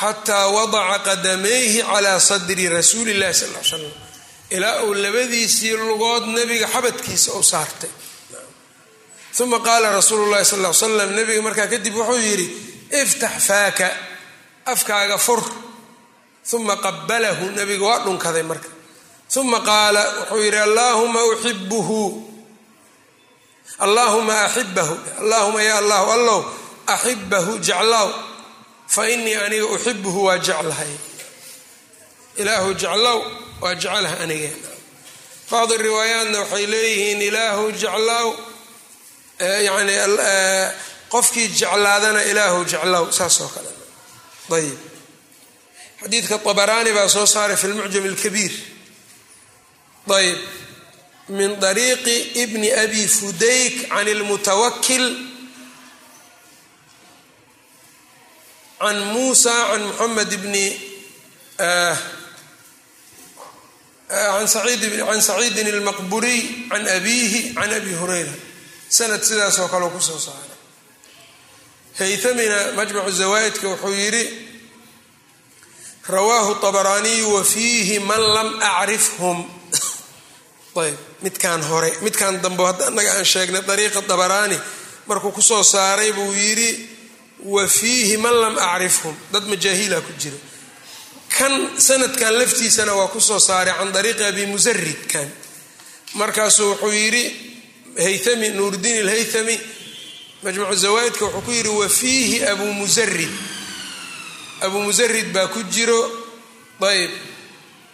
xataa wadaca qadamayhi calaa sadri rasuuli llahi sal l slam ilaa uu labadiisii lugood nebiga xabadkiisa u saartay. Uma qaala rasuulu llahi sal l slam nebiga markaa kadib wuxuu yidhi iftax faaka afkaaga fur. Uma qabalahu nebiga waa dhunkaday marka. Uma qaala wuxuu yidhi allaahuma uxibuhu allaahuma axibahu allaahuma ya allahu allow. Axibahu jeclow fa inii aniga uxibuhu waa jeclahay ilaahu jeclow waa jeclaha aniga. Bacdi riwaayaatna waxay leeyihiin ilaahu jeclow yani qofkii jeclaadana ilaahu jeclow saas oo kale. Ayib xadiidka abaraani baa soo saaray fi lmucjam alkabiir. Ayb min ariiqi bni abi fudayk can lmutawakil can muusa can muxamed bni can eh, eh, saciidin اlmaqburiy can abiihi can abi hurayra. Sanad sidaas oo kaleo ku soo saaray. Haytamina majmacu zawaa'idka wuxuu yidhi rawaahu طabraaniyu wa fiihi man lam acrifhm ayb midkaan hore midkaan dambe hadda annaga aan sheegnay dariiqa dabaraani markuu ku soo saaray buu yidhi wa fiihi man lam acrifhum dad majaahiila ku jira. Kan sanadkan laftiisana waa ku soo saaray can dariiqi abi musaridkan markaasuu wuxuu yidhi haythami nuurdiin alhaythami majmucu zawaa'idka wuxuu ku yidhi wa fiihi abu musarid abu musarid baa ku jiro ayb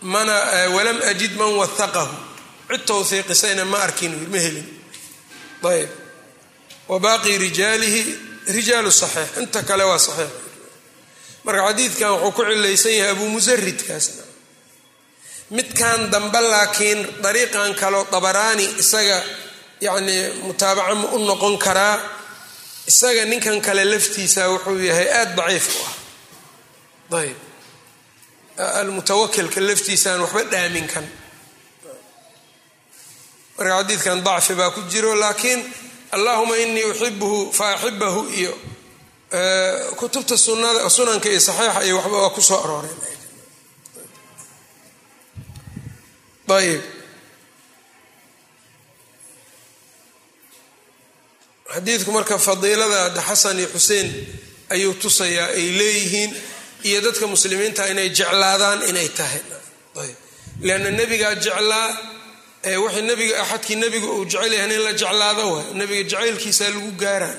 mana walam ajid man wahaqahu cid towhiiqisayna ma arkin ma helin. Ayb. Wa rijaalihi rijaalu saxiix inta kale waa saxiix. Marka xadiidkan wuxuu ku cilaysan yahay abu musaridkaasna midkan dambe laakiin dariiqan kaleo dabaraani isaga yacnii mutaabaca ma u noqon karaa isaga ninkan kale laftiisa wuxuu yahay aada daciif u ah. Ayb. Almutawakilka laftiisaan waxba dhaamin kan marka xadiidkan dacfi baa ku jiro laakiin allahuma inii uxibuhu fa axibahu iyo kutubta sunada sunanka iyo saxiixa iyo waxba waa ku soo arooreen ayb xadiidku marka fadiilada xasan iyo xuseen ayuu tusayaa ay leeyihiin iyo dadka muslimiinta inay jeclaadaan inay tahay. Ayb leanna nebigaa jeclaa wixii nabiga axadkii nebiga uu jecel yahay in la jeclaado waay. Nebiga jacaylkiisa lagu gaara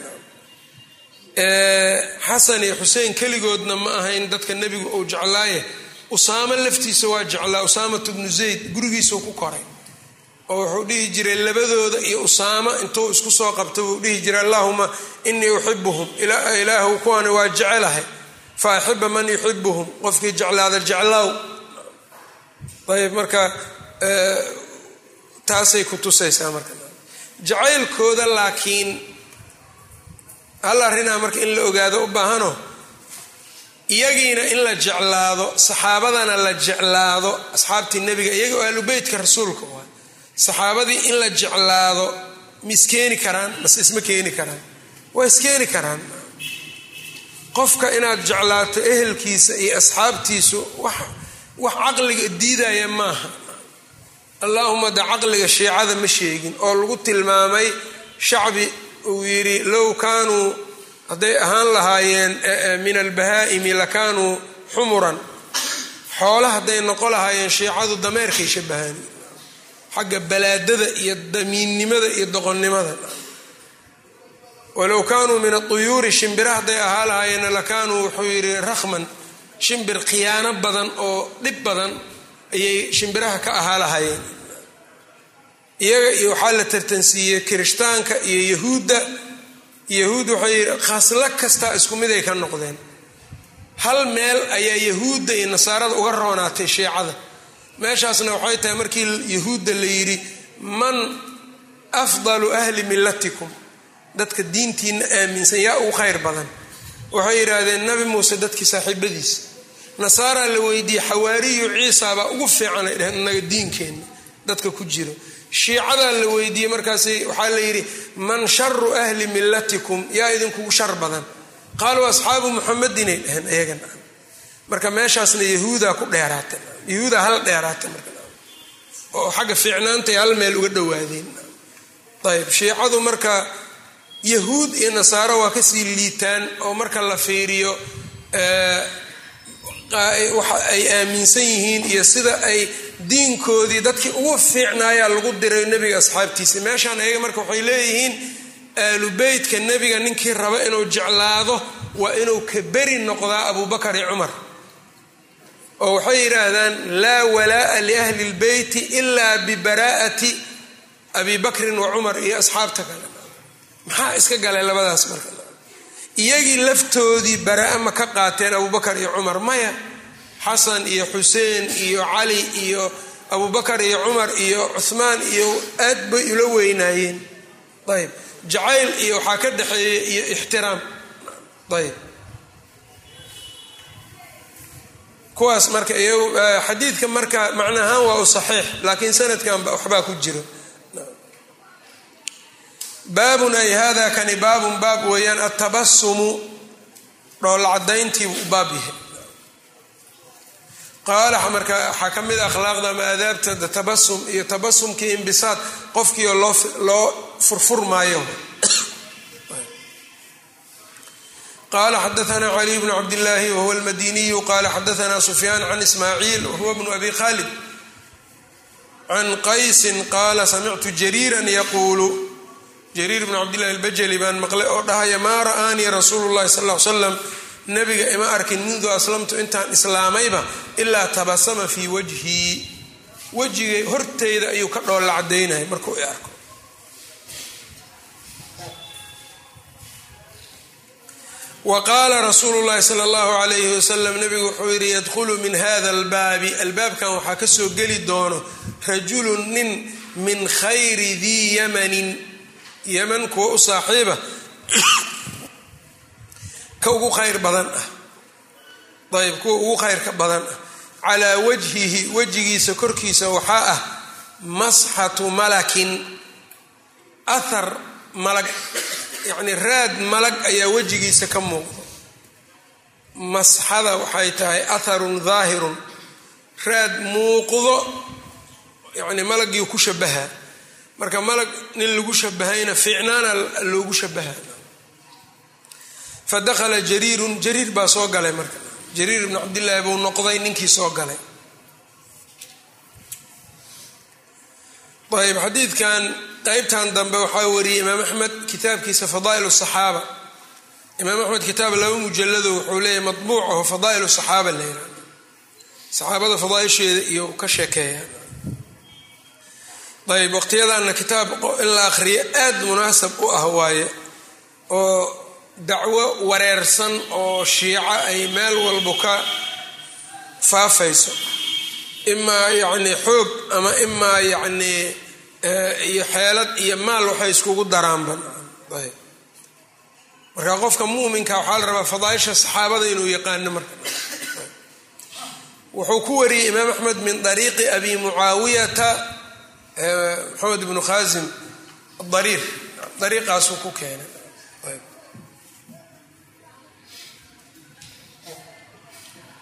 xasan iyo xuseen keligoodna ma ahayn dadka nebiga uu jeclaaye. Usaamo laftiisa waa jeclaa usaamat bnu zayd gurigiisuu ku koray. Oo wuxuu dhihi jiray labadooda iyo usaamo intuu isku soo qabta buu dhihi jiray allahuma inii uxibuhum ilaahu kuwani waa jecelahay. Fa axiba man yuxibuhum qofkii jeclaada jeclaaw ayb marka taasay ku tusaysaa marka. Jacaylkooda laakiin hal arrinaa marka in la ogaado u baahano. Iyagiina in la jeclaado saxaabadana la jeclaado asxaabtii nebiga iyaga oo aalubeytka rasuulka waa saxaabadii in la jeclaado ma iskeeni karaan mase isma keeni karaan. Waa iskeeni karaan. Qofka inaad jeclaato ehelkiisa iyo asxaabtiisu wax caqliga diidaya maaha allaahuma de caqliga shiicada ma sheegin oo lagu tilmaamay shacbi uu yidhi low kaanuu hadday ahaan lahaayeen min albahaa'imi lakaanuu xumuran. Xoole hadday noqo lahaayeen shiicadu dameerkay shabahaan xagga balaadada iyo damiinnimada iyo doqonnimada. Walow kaanuu min atuyuuri shimbira hadday ahaa lahaayeen lakaanuu wuxuu yidhi rakhman shimbir khiyaano badan oo dhib badan ayay shimbiraha ka ahaa lahayeen iyaga iyo waxaa la tartansiiyey kirishtaanka iyo yahuudda. Yahuud waxay khaslo kastaa isku mid ka noqdeen. Hal meel ayaa yahuudda iyo nasaarada uga roonaatay shiicada meeshaasna waxay tahay markii yahuudda la yidhi man afdalu ahli millatikum. Dadka diintiina aaminsan yaa ugu khayr badan. Waxay yidhaahdeen nabi muuse dadkii saaxiibadiisa nasaaraa la weydiiyey xawaariyu ciisa baa ugu fiican ay dheheen inaga diinkeenna dadka ku jiro shiicadaa la weydiiyey markaas waxaa la yidhi man sharu ahli millatikum yaa idinkugu shar badan. Qaaluu asxaabu muxamedinay dheheen iyagan marka meeshaasna yahuudaa ku dheeraata yahuudaa hal dheeraata oo xagga fiicnaantay hal meel uga dhowaadeen. Ayb shiicadu marka yahuud iyo nasaaro waa ka sii liitaan oo marka la fiiriyo waxa ay aaminsan yihiin iyo sida ay diinkoodii dadkii ugu fiicnaayaa lagu diray nebiga asxaabtiisa. Meeshaan ayaga marka waxay leeyihiin aalu beytka nebiga ninkii raba inuu jeclaado waa inuu ka beri noqdaa abubakar iyo cumar. Oo waxay yidhaahdaan laa walaa'a liahli lbeyti ilaa bibaraa'ati abi bakrin wa cumar iyo asxaabta kale. Maxaa iska galay labadaas marka iyagii laftoodii baraa ma ka qaateen abubakar iyo cumar. Maya xasan iyo xuseen iyo cali iyo abubakar iyo cumar iyo cuhmaan iyo aad bay ula weynaayeen. Ayb jacayl iyo waxaa ka dhexeeya iyo ixtiraam. Ayb kuwaas marka iyagu xadiidka marka macnahaan waa u saxiix laakiin sanadkan waxbaa ku jiro baabun ay hada kani baabun baab weeyaan atabasumu dhoolla cadayntiibuu u baab yahay. Qaala marka waxaa ka mid a akhlaaqda ama aadaabta tabasum iyo tabasumkii imbisaad qofkiio loo furfurmaayo. Qala xadaana caliy bnu cabdillaahi wahuwa almadiniyu qala xadaana sufyaan can ismaaciil wahuwa bnu abi khalid can qaysin qaala samictu jariiran yaquulu jariir bnu cabdillahi albajali baan maqlay oo dhahaya maa ra'aanii rasuulu llahi sal l slam nabiga ima arkin mundu aslamtu intaan islaamayba ilaa tabasama fii wajhii wejigay horteyda ayuu ka dhoolla cadaynaya markuu i arko. Wa qaala rasuulu llahi sala allahu alayhi wasalam nabigu wuxuu yidhi yadkhulu min hada albaabi. Albaabkan waxaa ka soo geli doono rajulun nin min khayri dii yamanin yaman kuwa u saaxiiba ka ugu khayr badan ah. Ayb kuwa ugu khayrka badan ah. Calaa wajhihi wejigiisa korkiisa waxaa ah masxatu malakin. Athar malag yacni raad malag ayaa wejigiisa ka muuqda. Masxada waxay tahay atharun daahirun raad muuqdo yacni malagii ku shabahaa marka malag nin lagu shabahayna fiicnaana loogu shabaha fa dakhala jariirun jariir baa soo galay marka. Jariir ibnu cabdillaahi buu noqday ninkii soo galay. Ayb xadiidkan qeybtan dambe waxaa wariyey imaam axmed kitaabkiisa fadaa'il saxaaba. Imaam axmed kitaab laba mujalado wuxuu leeyahy madbuuc aho fadaa'il saxaaba la yihahdo saxaabada fadaaisheeda iyo ka sheekeeya ayb waqtiyadaana kitaab in la akhriyo aad munaasab u ah waaye oo dacwo wareersan oo shiico ay meel walba ka faafayso. Imaa yacni xoog ama imaa yacni iyo xeelad iyo maal waxay iskugu daraanban. Ayb marka qofka muminka waxaa la rabaa fadaaisha saxaabada inuu yaqaano marka. Wuxuu ku wariyey imaam axmed min dariiqi abi mucaawiyata maxamed ibnu khaasim adariir dariiqaasuu ku keenay.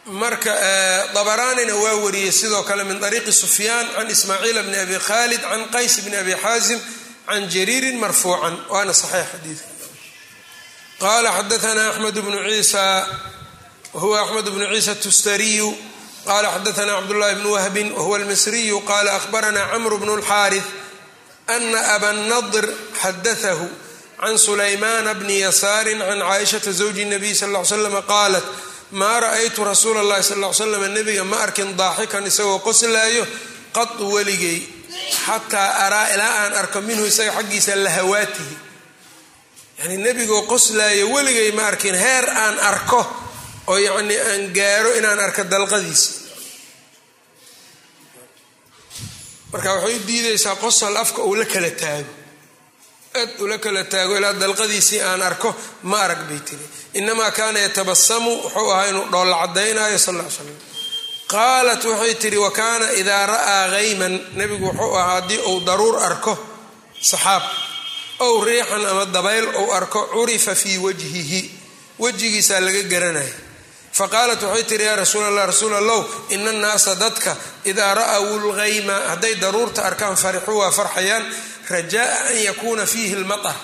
Marka dabaraanina waa wariyey sidoo kale min ariiqi sufyaan can ismaaciil bni abi khalid can qays bni abi xaazim can jariirin marfuucan. Waana saxiix xadiidka qala xadaana axmed bnu ciisa wahuwa axmed bnu ciisa tustariyu qala xadaana cabdullahi bnu wahbin wahuwa almisriyu qala ahbarana camru bnu اlxaariث ana aba nadr xadaahu can sulaymana bni yasaari can caaishata zawji الnabiy sal ll ly slam qaalat maa ra-aytu rasuula allahi sal l slam nebiga ma arkin daaxikan isagoo qoslaayo qadu weligay xataa araa ilaa aan arko minhu isaga xaggiisa lahawaatihi yani nebigoo qoslaayo weligay ma arkin heer aan arko oo yacnii aan gaaro inaan arko dalqadiisa. Marka waxay u diidaysaa qosol afka uu la kala taago. Aad ula kala taago ilaa dalqadiisii aan arko ma arag bay tiri. Inamaa kaana yatabasamu wuxuu ahaa inuu dhoolla cadaynayo sal l slam qaalat waxay tihi wa kaana idaa ra'aa hayman nebigu wuxuu ahaa haddii uu daruur arko saxaab. Ow riixan ama dabayl ou arko curifa fii wajhihi. Wejigiisaa laga garanaya faqaalat waxay tihi yaa rasuul allah rasuul allow ina annaasa dadka idaa ra'aw lghayma hadday daruurta arkaan farixuu waa farxayaan. Rajaa an yakuuna fiihi lmatar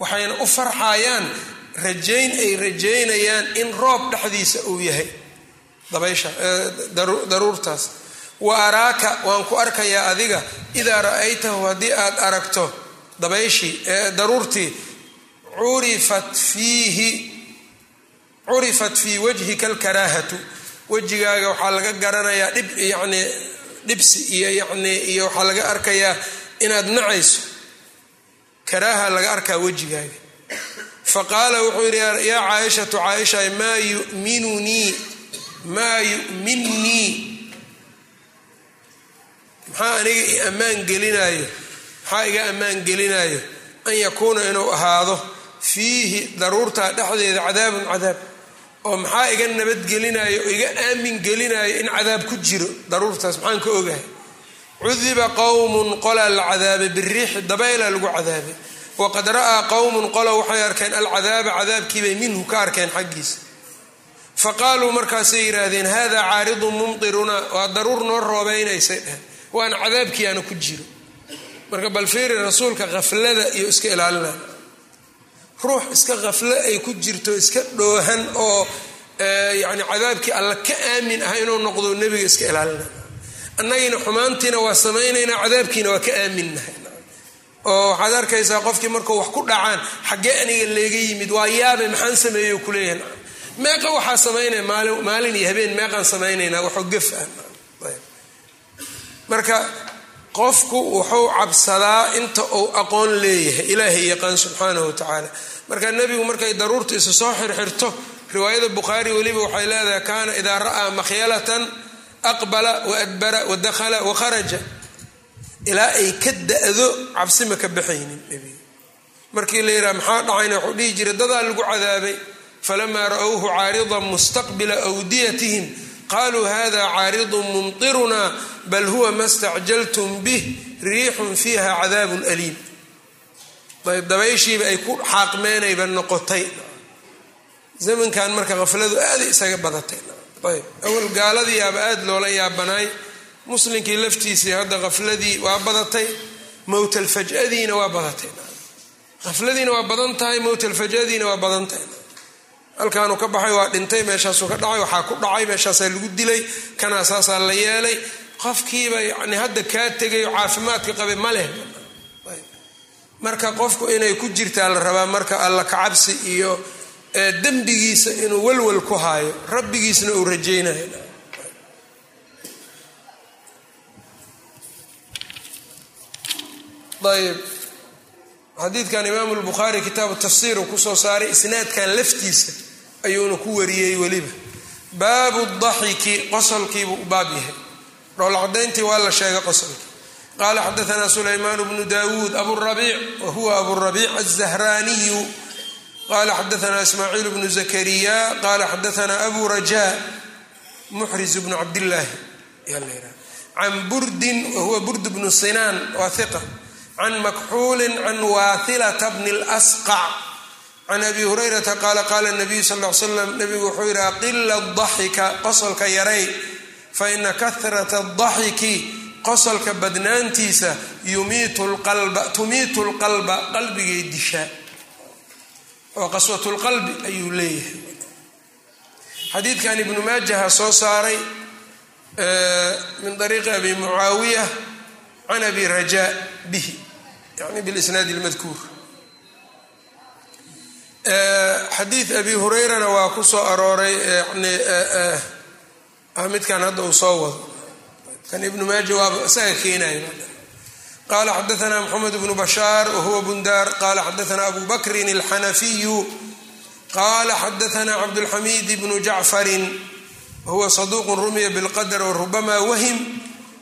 waxayna u farxayaan rajayn ay rajaynayaan in roob dhexdiisa uu yahay. Dabaysha daruurtaas. Wa araaka waan ku arkayaa adiga idaa ra'aytahu haddii aad aragto dabayshii daruurtii curifat fiihi curifat fii wajhika alkaraahatu wejigaaga waxaa laga garanayaa dhib yacnii dhibsi iyo yacnii iyo waxaa laga arkayaa inaad nacayso karaaha laga arkaa wejigaaga faqaala wuxuu yidhi yaa caaishatu caaisha maa yuminunii maa yuminnii maxaa aniga i ammaan gelinaayo maxaa iga ammaan gelinaayo an yakuuna inuu ahaado fiihi daruurtaa dhexdeeda cadaabun cadaab oo maxaa iga nabadgelinayo oo iga aamin gelinayo in cadaab ku jiro? Daruurtaas maxaan ka ogahay. Cudiba qowmun qolaa la cadaabay biriixi dabayla lagu cadaabay waqad ra'aa qowmun qola waxay arkeen alcadaaba cadaabkiibay minhu ka arkeen xaggiisa. Faqaaluu markaasay yidhaahdeen hada caaridun mumtirunaa waa daruur noo roobaynaysay dheheen waana cadaabkii aana ku jiro. Marka balfiiri rasuulka khaflada iyo iska ilaalinay ruux iska khaflo ay ku jirto iska dhoohan oo yani cadaabkii alla ka aamin ah inuu noqdo nebiga iska ilaalinay annagiina xumaantiina waa samaynaynaa cadaabkiina waa ka aaminnahay. Oo waxaad arkaysaa qofkii markuu wax ku dhacaan xaggee aniga leega yimid waa yaabe maxaan sameeyo kuleeyahay meeqa waxaa samaynaya maalin iyo habeen meeqaan samaynaynaa waxoo gaf ah marka qofku wuxuu cabsadaa inta uu aqoon leeyahay. Ilaahay yaqaan subxaanahu wa tacaala. Marka nebigu markay daruurta isu soo xirxirto riwaayada bukhaari weliba waxay leedahay kaana idaa ra'aa makhyalatan aqbala waadbara wadakhala wakharaja ilaa ay ka da-do cabsi ka baxaynin nebiga markii la yidhaha maxaa dhacayna? Wuxuu dhihi jiray dadaa lagu cadaabay. Falamaa ra'owhu caaridan mustaqbila awdiyatihim qaluu hada caaridun mumtiruna bal huwa ma stacjaltum bih riixun fiiha cadaabun aliim dabayshiiba ay ku xaaqmeenayba noqotay zamankan marka khafladu aaday isaga badatay ayb awal gaaladiiaba aada loola yaabanaay muslinkii laftiisii hadda khafladii waa badatay mowtalfajadiina waa badatay khafladiina waa badan tahay mowtalfajadiina waa badan tahay halkaanuu ka baxay waa dhintay meeshaasuu ka dhacay waxaa ku dhacay meeshaasaa lagu dilay kanaa saasaa la yeelay qofkiiba yani hadda kaa tegay oo caafimaadka qabay ma leh marka qofku inay ku jirtaa la rabaa marka alla kacabsi iyo dembigiisa inuu walwal ku haayo rabbigiisna uu rajaynayo ayb xadiidkan imaamu lbukhaari kitaabu tafsiir uu ku soo saaray isnaadkan laftiisa ayuuna ku wariyey weliba. Baabu daxiki qosolkiibuu u baab yahay. Dhoolcadayntii waa la sheegay qosolkii. Qaala xadaanaa sulaymaan bnu dawuud aburabiic wa huwa aburabiic azahraaniyu qala xadaanaa ismaaciil bnu zakariya qala xadaanaa abu raja muxriz bnu cabdillaahi. Can burdin wa burd bnu sinaan waa hiqa can makxuulin can waathilata bni lsqac can abi hurayrata qaala qaala nabiyu sal l slam nabigu wuxuu yidhi aqila daxika qosolka yaray faina kahrata daxiki qosolka badnaantiisa tumiitu lqalba qalbigay dishaa oo qaswatulqalbi ayuu leeyahay xadiidkan ibnu maajaha soo saaray min ariiqi abi mucaawiya can abi rajaa bihi yani bilisnaadi lmadkuur xadiid abi hurayrana waa ku soo arooray yani midkan hadda uu soo wado. Kan ibnu maaja waaba isaga keenayo. Qala xadaana mxamed bnu bashaar wahuwa bundaar. Qala xadaana abu bakrin alxanafiyu qala xadaana cabdulxamid bnu jacfarin wahuwa saduq rumiya bilqadr warubama wahim.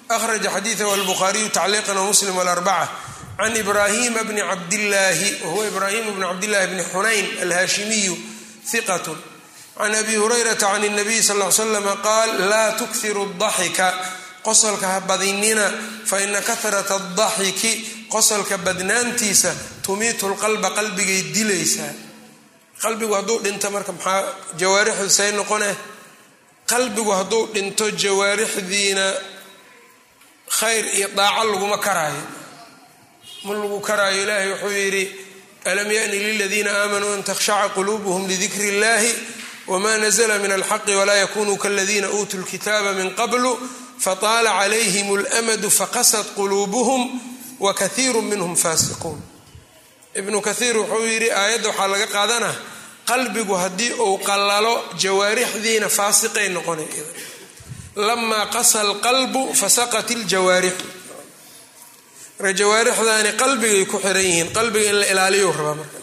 Akhraja xadiiثah albukhaariyu tacliiqan wmuslim wlarbaca can ibrahima bni cabdillaahi wahuwa ibrahim bni cabdillahi bni xunayn alhaashimiyu hiqat can abi hurayrata can الnabiy sal ly slama qaal laa tukhiru اdaxika qosolka ha badinina faina kahrata اdaxiki qosolka badnaantiisa tumiitu lqalba qalbigay dilaysaa qalbigu hadduu dhinto marka maxaa jawaarixdu say noqone qalbigu hadduu dhinto jawaarixdiina khayr iyo daaco laguma karaayo ma lagu karaayo ilaahay wuxuu yidhi alam yani liladiina aamanuu an takhshaca quluubuhum lidikri اllahi wma nazla min alxaqi walaa yakunuu kaladiina uutuu lkitaaba min qablu fataala calayhim اlamadu faqasad quluubuhum wakaiiru minhum faasiquun. Ibnu kaiir wuxuu yidhi aayadda waxaa laga qaadana qalbigu haddii uu qallalo jawaarixdiina faasiqay noqonay lamaa qasa alqalbu fasaqat iljawaarixu marka jawaarixdaani qalbigay ku xiran yihiin qalbiga in la ilaaliyo rabaa marka.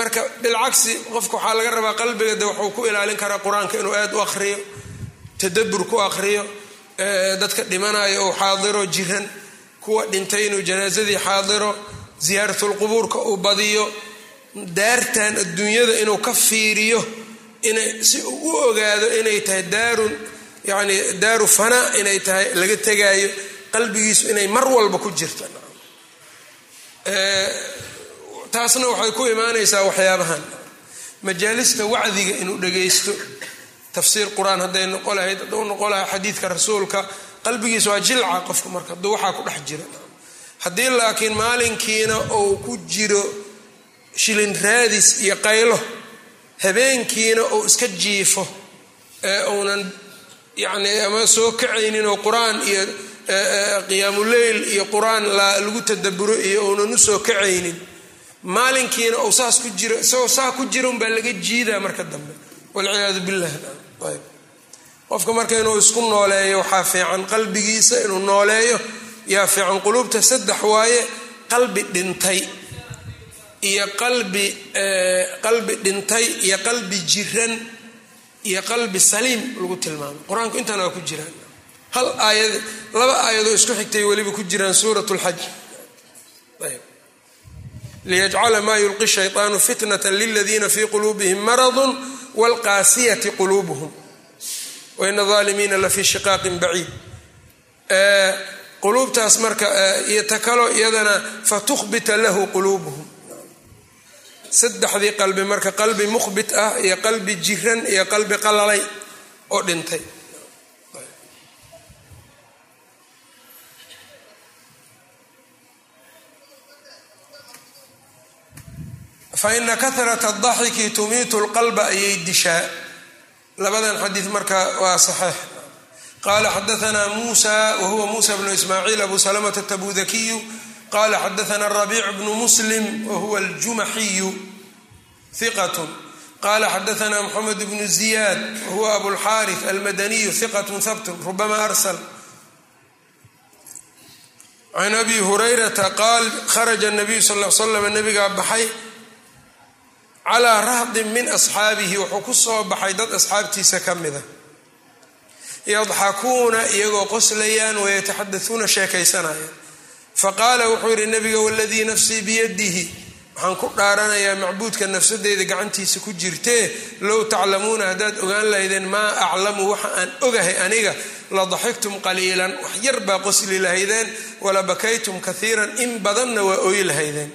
Marka bilcagsi qofka waxaa laga rabaa qalbiga de wuxuu ku ilaalin karaa qur'aanka inuu aada u aqriyo tadabur ku aqriyo dadka dhimanayo uu xaadiro jiran kuwa dhintay inuu janaasadii xaadiro ziyaaratulqubuurka uu badiyo daartan adduunyada inuu ka fiiriyo inay si uu u ogaado inay tahay daarun yani daaru fanaa inay tahay laga tegaayo qalbigiisu inay mar walba ku jirto. Taasna waxay ku imaanaysaa waxyaabahan. Majaalista wacdiga inuu dhagaysto tafsiir qur'aan hadday noqo lahayd hadduu noqo lahaa xadiidka rasuulka qalbigiisa waa jilca qofka marka hadduu waxaa ku dhex jira haddii laakiin maalinkiina uu ku jiro shilin raadis iyo qaylo habeenkiina uu iska jiifo ee uunan yacni ama soo kacaynin oo qur'aan iyo qiyaamuleyl iyo qur'aan lagu tadaburo iyo uunan u soo kacaynin maalinkiina uu saas ku jiro isagoo saa ku jira unbaa laga jiidaa marka dambe. Walciyaadu billah. Ayb. Qofka marka inuu isku nooleeyo waxaa fiican qalbigiisa inuu nooleeyo. Yaa fiican quluubta saddex waaye qalbi dhintay. Iyo qalbi qalbi dhintay iyo qalbi jiran iyo qalbi saliim lagu tilmaamay qur'aanku intaan waa ku jiraan hal aayad laba aayadoo isku xigtay weliba ku jiraan suurat lxaj liyajcala maa yulqi shayطaanu fitnata liladiina fii quluubihim maradu wاlqaasiyati quluubuhum. Waina aalimiina lafii shiqaaqin baciid. Quluubtaas marka iyo ta kalo iyadana fatukhbita lahu quluubuhum. Saddexdii qalbi marka qalbi mukhbit ah iyo qalbi jiran iyo qalbi qalalay oo dhintay faina kahrata daxiki tumiitu lqalba ayay dishaa labadan xadiid marka waa saxiix qala xadaana musa wahuwa musa bnu ismaaciil abu salamata tabudakiyu qala xadaana rabiic bnu muslim wahuwa aljumaxiyu hiqat qala xadaana mxamed bnu ziyad wahuwa abulxaarif almadaniyu hiqat habt rubama arsl can abi hurayrata qaal kharaja nabiyu sal l nabigaa baxay calaa rahdin min asxaabihi wuxuu ku soo baxay dad asxaabtiisa ka mida yadxakuuna iyagoo qoslayaan wayataxadauuna sheekaysanayaan faqaala wuxuu yidhi nabiga waladii nafsii biyadihi waxaan ku dhaaranayaa macbuudka nafsadeyda gacantiisa ku jirtee low taclamuuna haddaad ogaan lahaydeen maa aclamu waxa aan ogahay aniga la daxiktum qaliilan wax yar baa qosli lahaydeen wala bakaytum kaiiran in badanna waa oyi lahaydeen.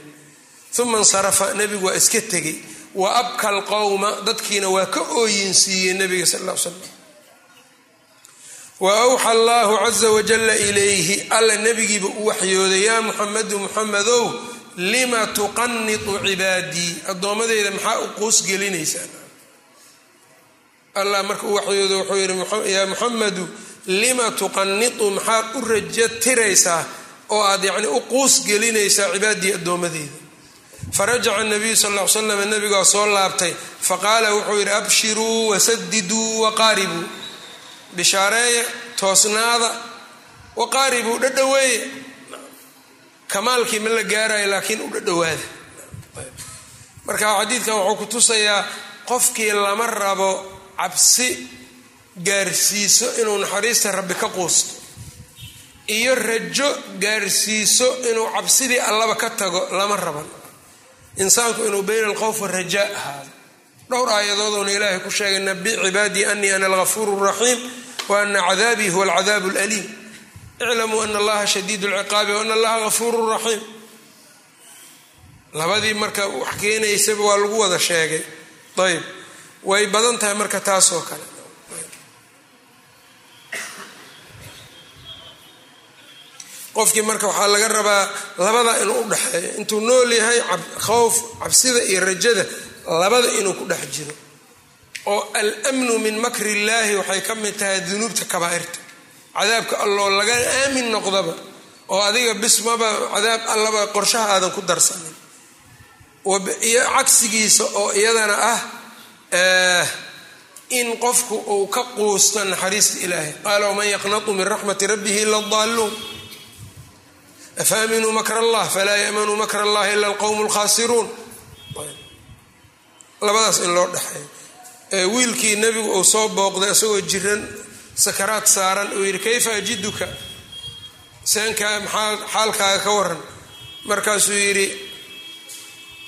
Uma insarafa nebigu waa iska tegey wa abka alqowma dadkiina waa ka ooyinsiiyey nebiga sal l slam wa awxa allahu caza wajalla ilayhi alla nebigiiba u waxyooday yaa muxamedu muxamedow lima tuqanitu cibaadii? Addoommadeyda maxaa u quusgelinaysaa allah marka u waxyoodo wuxuu yidhi yaa muxamedu lima tuqanitu maxaad u rajo tiraysaa oo aad yacni u quus gelinaysaa cibaadii addoommadeyda farajaca nabiyu sal l slam nabigaa soo laabtay faqaala wuxuu yidhi abshiruu wasadiduu waqaaribuu bishaareeya toosnaada waqaaribuu dhadhaweeye kamaalkii ma la gaarayo laakiin u dhadhawaada marka xadiidkan wuxuu ku tusayaa qofkii lama rabo cabsi gaarsiiso inuu naxariista rabbi ka quusto iyo rajo gaarsiiso inuu cabsidii allaba ka tago lama raban insaanku inuu bayna alkhowf warajaa ahaado. Dhowr aayadooduna ilaahay ku sheegay nabi cibaadii anii ana algafuuru raxiim wa ana cadaabii huwa alcadaabu alaliim. Iclamuu ana allaha shadiid lciqaabi waana allaha gafuuru raxiim. Labadii marka wax keenaysaba waa lagu wada sheegay. Ayb way badan tahay marka taasoo kale qofkii marka waxaa laga rabaa labada inuu u dhexeeyo intuu nool yahay khowf cabsida iyo rajada labada inuu ku dhex jiro. Oo almnu min makri illaahi waxay ka mid tahay dunuubta kabaa'irta. Cadaabka alloo laga aamin noqdaba oo adiga bismaba cadaab allaba qorshaha aadan ku darsanin. Iyo cagsigiisa oo iyadana ah in qofku uu ka quusto naxariista ilaahay. Qaala waman yaqnatu min raxmati rabbihi ila daalluun afaaminuu makr allah falaa yamanuu makr allah ila alqowm lkhaasiruun labadaas in loo dhexeeyo wiilkii nebigu uu soo booqday isagoo jiran sakaraad saaran uu yidhi kayfa ajiduka seenkaa maxaa xaalkaaga ka waran markaasuu yidhi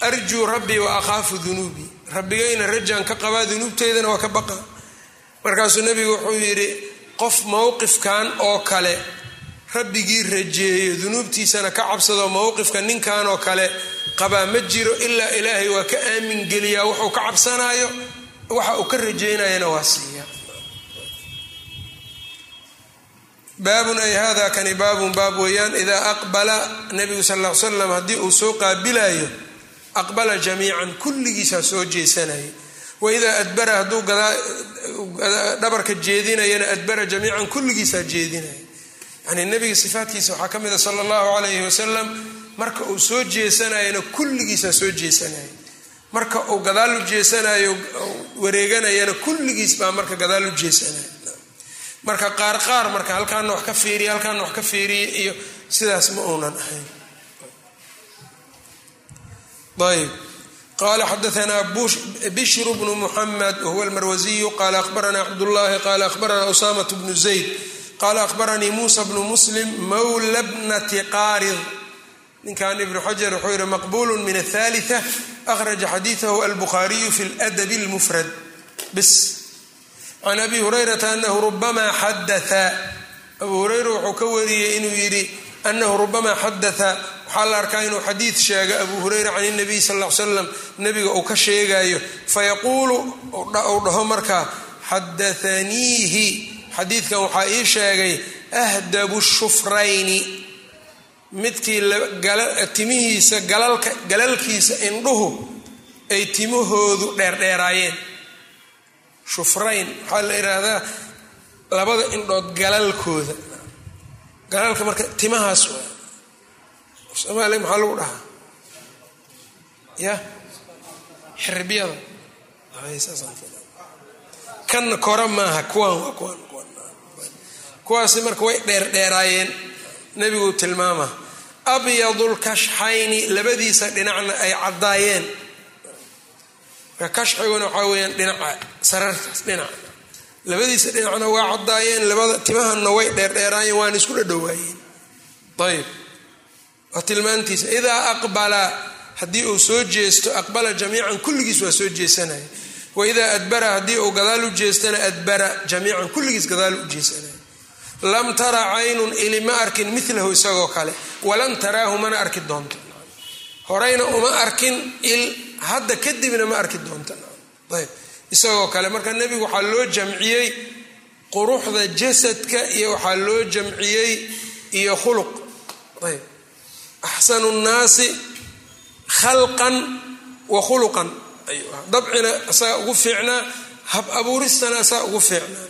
arjuu rabbii wa akhaafu dunuubii rabbigayna rajaan ka qabaa dunuubteydana waa ka baqa markaasuu nebigu wuxuu yidhi qof mowqifkan oo kale rabbigii rajeeyo dunuubtiisana ka cabsado mowqifka ninkan oo kale qabaa ma jiro ilaa ilaahay waa ka aamin geliyaa wuxuu ka cabsanaayo waxa uu ka rajeynayana waa siiya. Baabun ay hada kani baabun baab weeyaan idaa aqbala nabigu sal l slam haddii uu soo qaabilayo aqbala jamiican kulligiisaa soo jeesanaya waidaa adbara hadduu dhabarka jeedinayana adbara jamiican kulligiisaa jeedinaya yani nabiga sifaatkiisa waxaa ka mida sala allahu calayhi wasalam marka uu soo jeesanayana kulligiisaa soo jeesanaya marka uu gadaal u jeesanayo wareeganayana kulligiis baa marka gadaal u jeesanaya marka qaar qaar marka halkaana wax ka fiiriya halkaana wax ka fiiriya iyo sidaas ma uunan ahayn. Ayb qala xadaana bishru bnu muxamed wahuwa almarwasiyu qala ahbarana cabdullahi qala ahbarana usamat bnu zayd qala ahbaranii muusa bnu muslim mawla bnati qaarid ninkan ibnu xajar wuxuu yihi maqbulu min athalitha akhraja xadiidahu albukhaariyu fi ladabi lmufrad bis can abi hurayrata anahu rubama xadaa abu hureyra wuxuu ka wariyey inuu yidhi anahu rubama xadaa waxaa la arkaa inuu xadiid sheega abu hureyra can nabiy sal l slam nabiga uu ka sheegayo fayaquulu uu dhaho markaa xadaaniihi xadiidkan waxaa ii sheegay ahdabu shufrayni midkii timihiisa galalkiisa indhuhu ay timahoodu dheerdheeraayeen. Shufrayn waxaa la yidhaahdaa labada indhood galalkooda. Galalka marka timahaas waa. Maxaa lagu dhahaa? Ya? Xirbiyada kanna kora maaha kuwaan waa kuwaan kuwaasi marka way dheerdheeraayeen. Nebiguu tilmaama abyadulkashxayni labadiisa dhinacna ay caddaayeen. Marka kashxiguna waxaa weyaan dhinaca sarartaas dhinaca labadiisa dhinacna waa caddaayeen labada timahanna way dheerdheeraayeen waana isku dhadhowaayeen. Ayb waa tilmaantiisa idaa aqbala haddii uu soo jeesto aqbala jamiican kulligiis waa soo jeesanaya waidaa adbara haddii uu gadaal u jeestana adbara jamiican kulligiis gadaal u jeesanaya lam tara caynun ili ma arkin milahu isagoo kale. Walan taraahu mana arki doonto. Horeyna uma arkin il hadda kadibna ma arki doonta ayb. Isagoo kale marka nebigu waxaa loo jamciyey quruxda jasadka iyo waxaa loo jamciyey iyo khuluq. Ayb. Axsanu nnaasi khalqan wa khuluqan. Dabcina asaga ugu fiicnaa hab abuuristana asaga ugu fiicnaa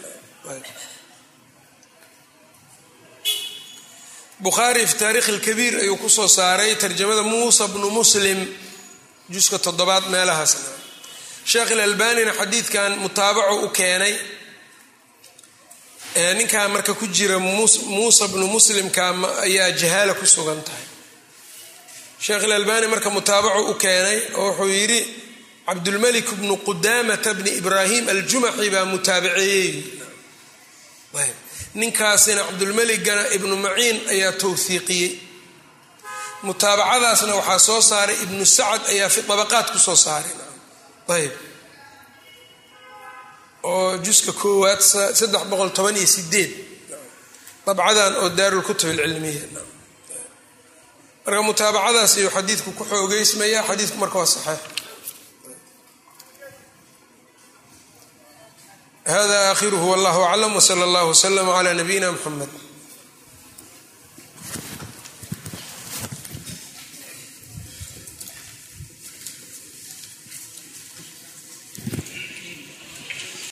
bukhaari fi taarikh alkabiir ayuu ku soo saaray tarjamada muusa bnu muslim juska toddobaad meelahaasna sheekh ilalbanina xadiidkan mutaabaco u keenay ninkaa marka ku jira muusa bnu muslimka ayaa jahaala ku sugan tahay. Sheekh ilalbani marka mutaabaco u keenay oo wuxuu yidhi cabdulmalik bnu qudamata bni ibraahim aljumaxi baa mutaabaceeyey ninkaasina cabdulmeligana ibnu maciin ayaa towhiiqiyey mutaabacadaasna waxaa soo saaray ibnu sacad ayaa fi abaqaat ku soo saaray. Ayb oo juska koowaad saddex boqol toban iyo sideed dabcadan oo daarulkutub alcilmiya. Marka mutaabacadaas ayuu xadiidku ku xoogeysmaya xadiidku marka waa saxeix hada aakhiruhu wallahu aclam wsala allah wslama cla nabiyina mxamed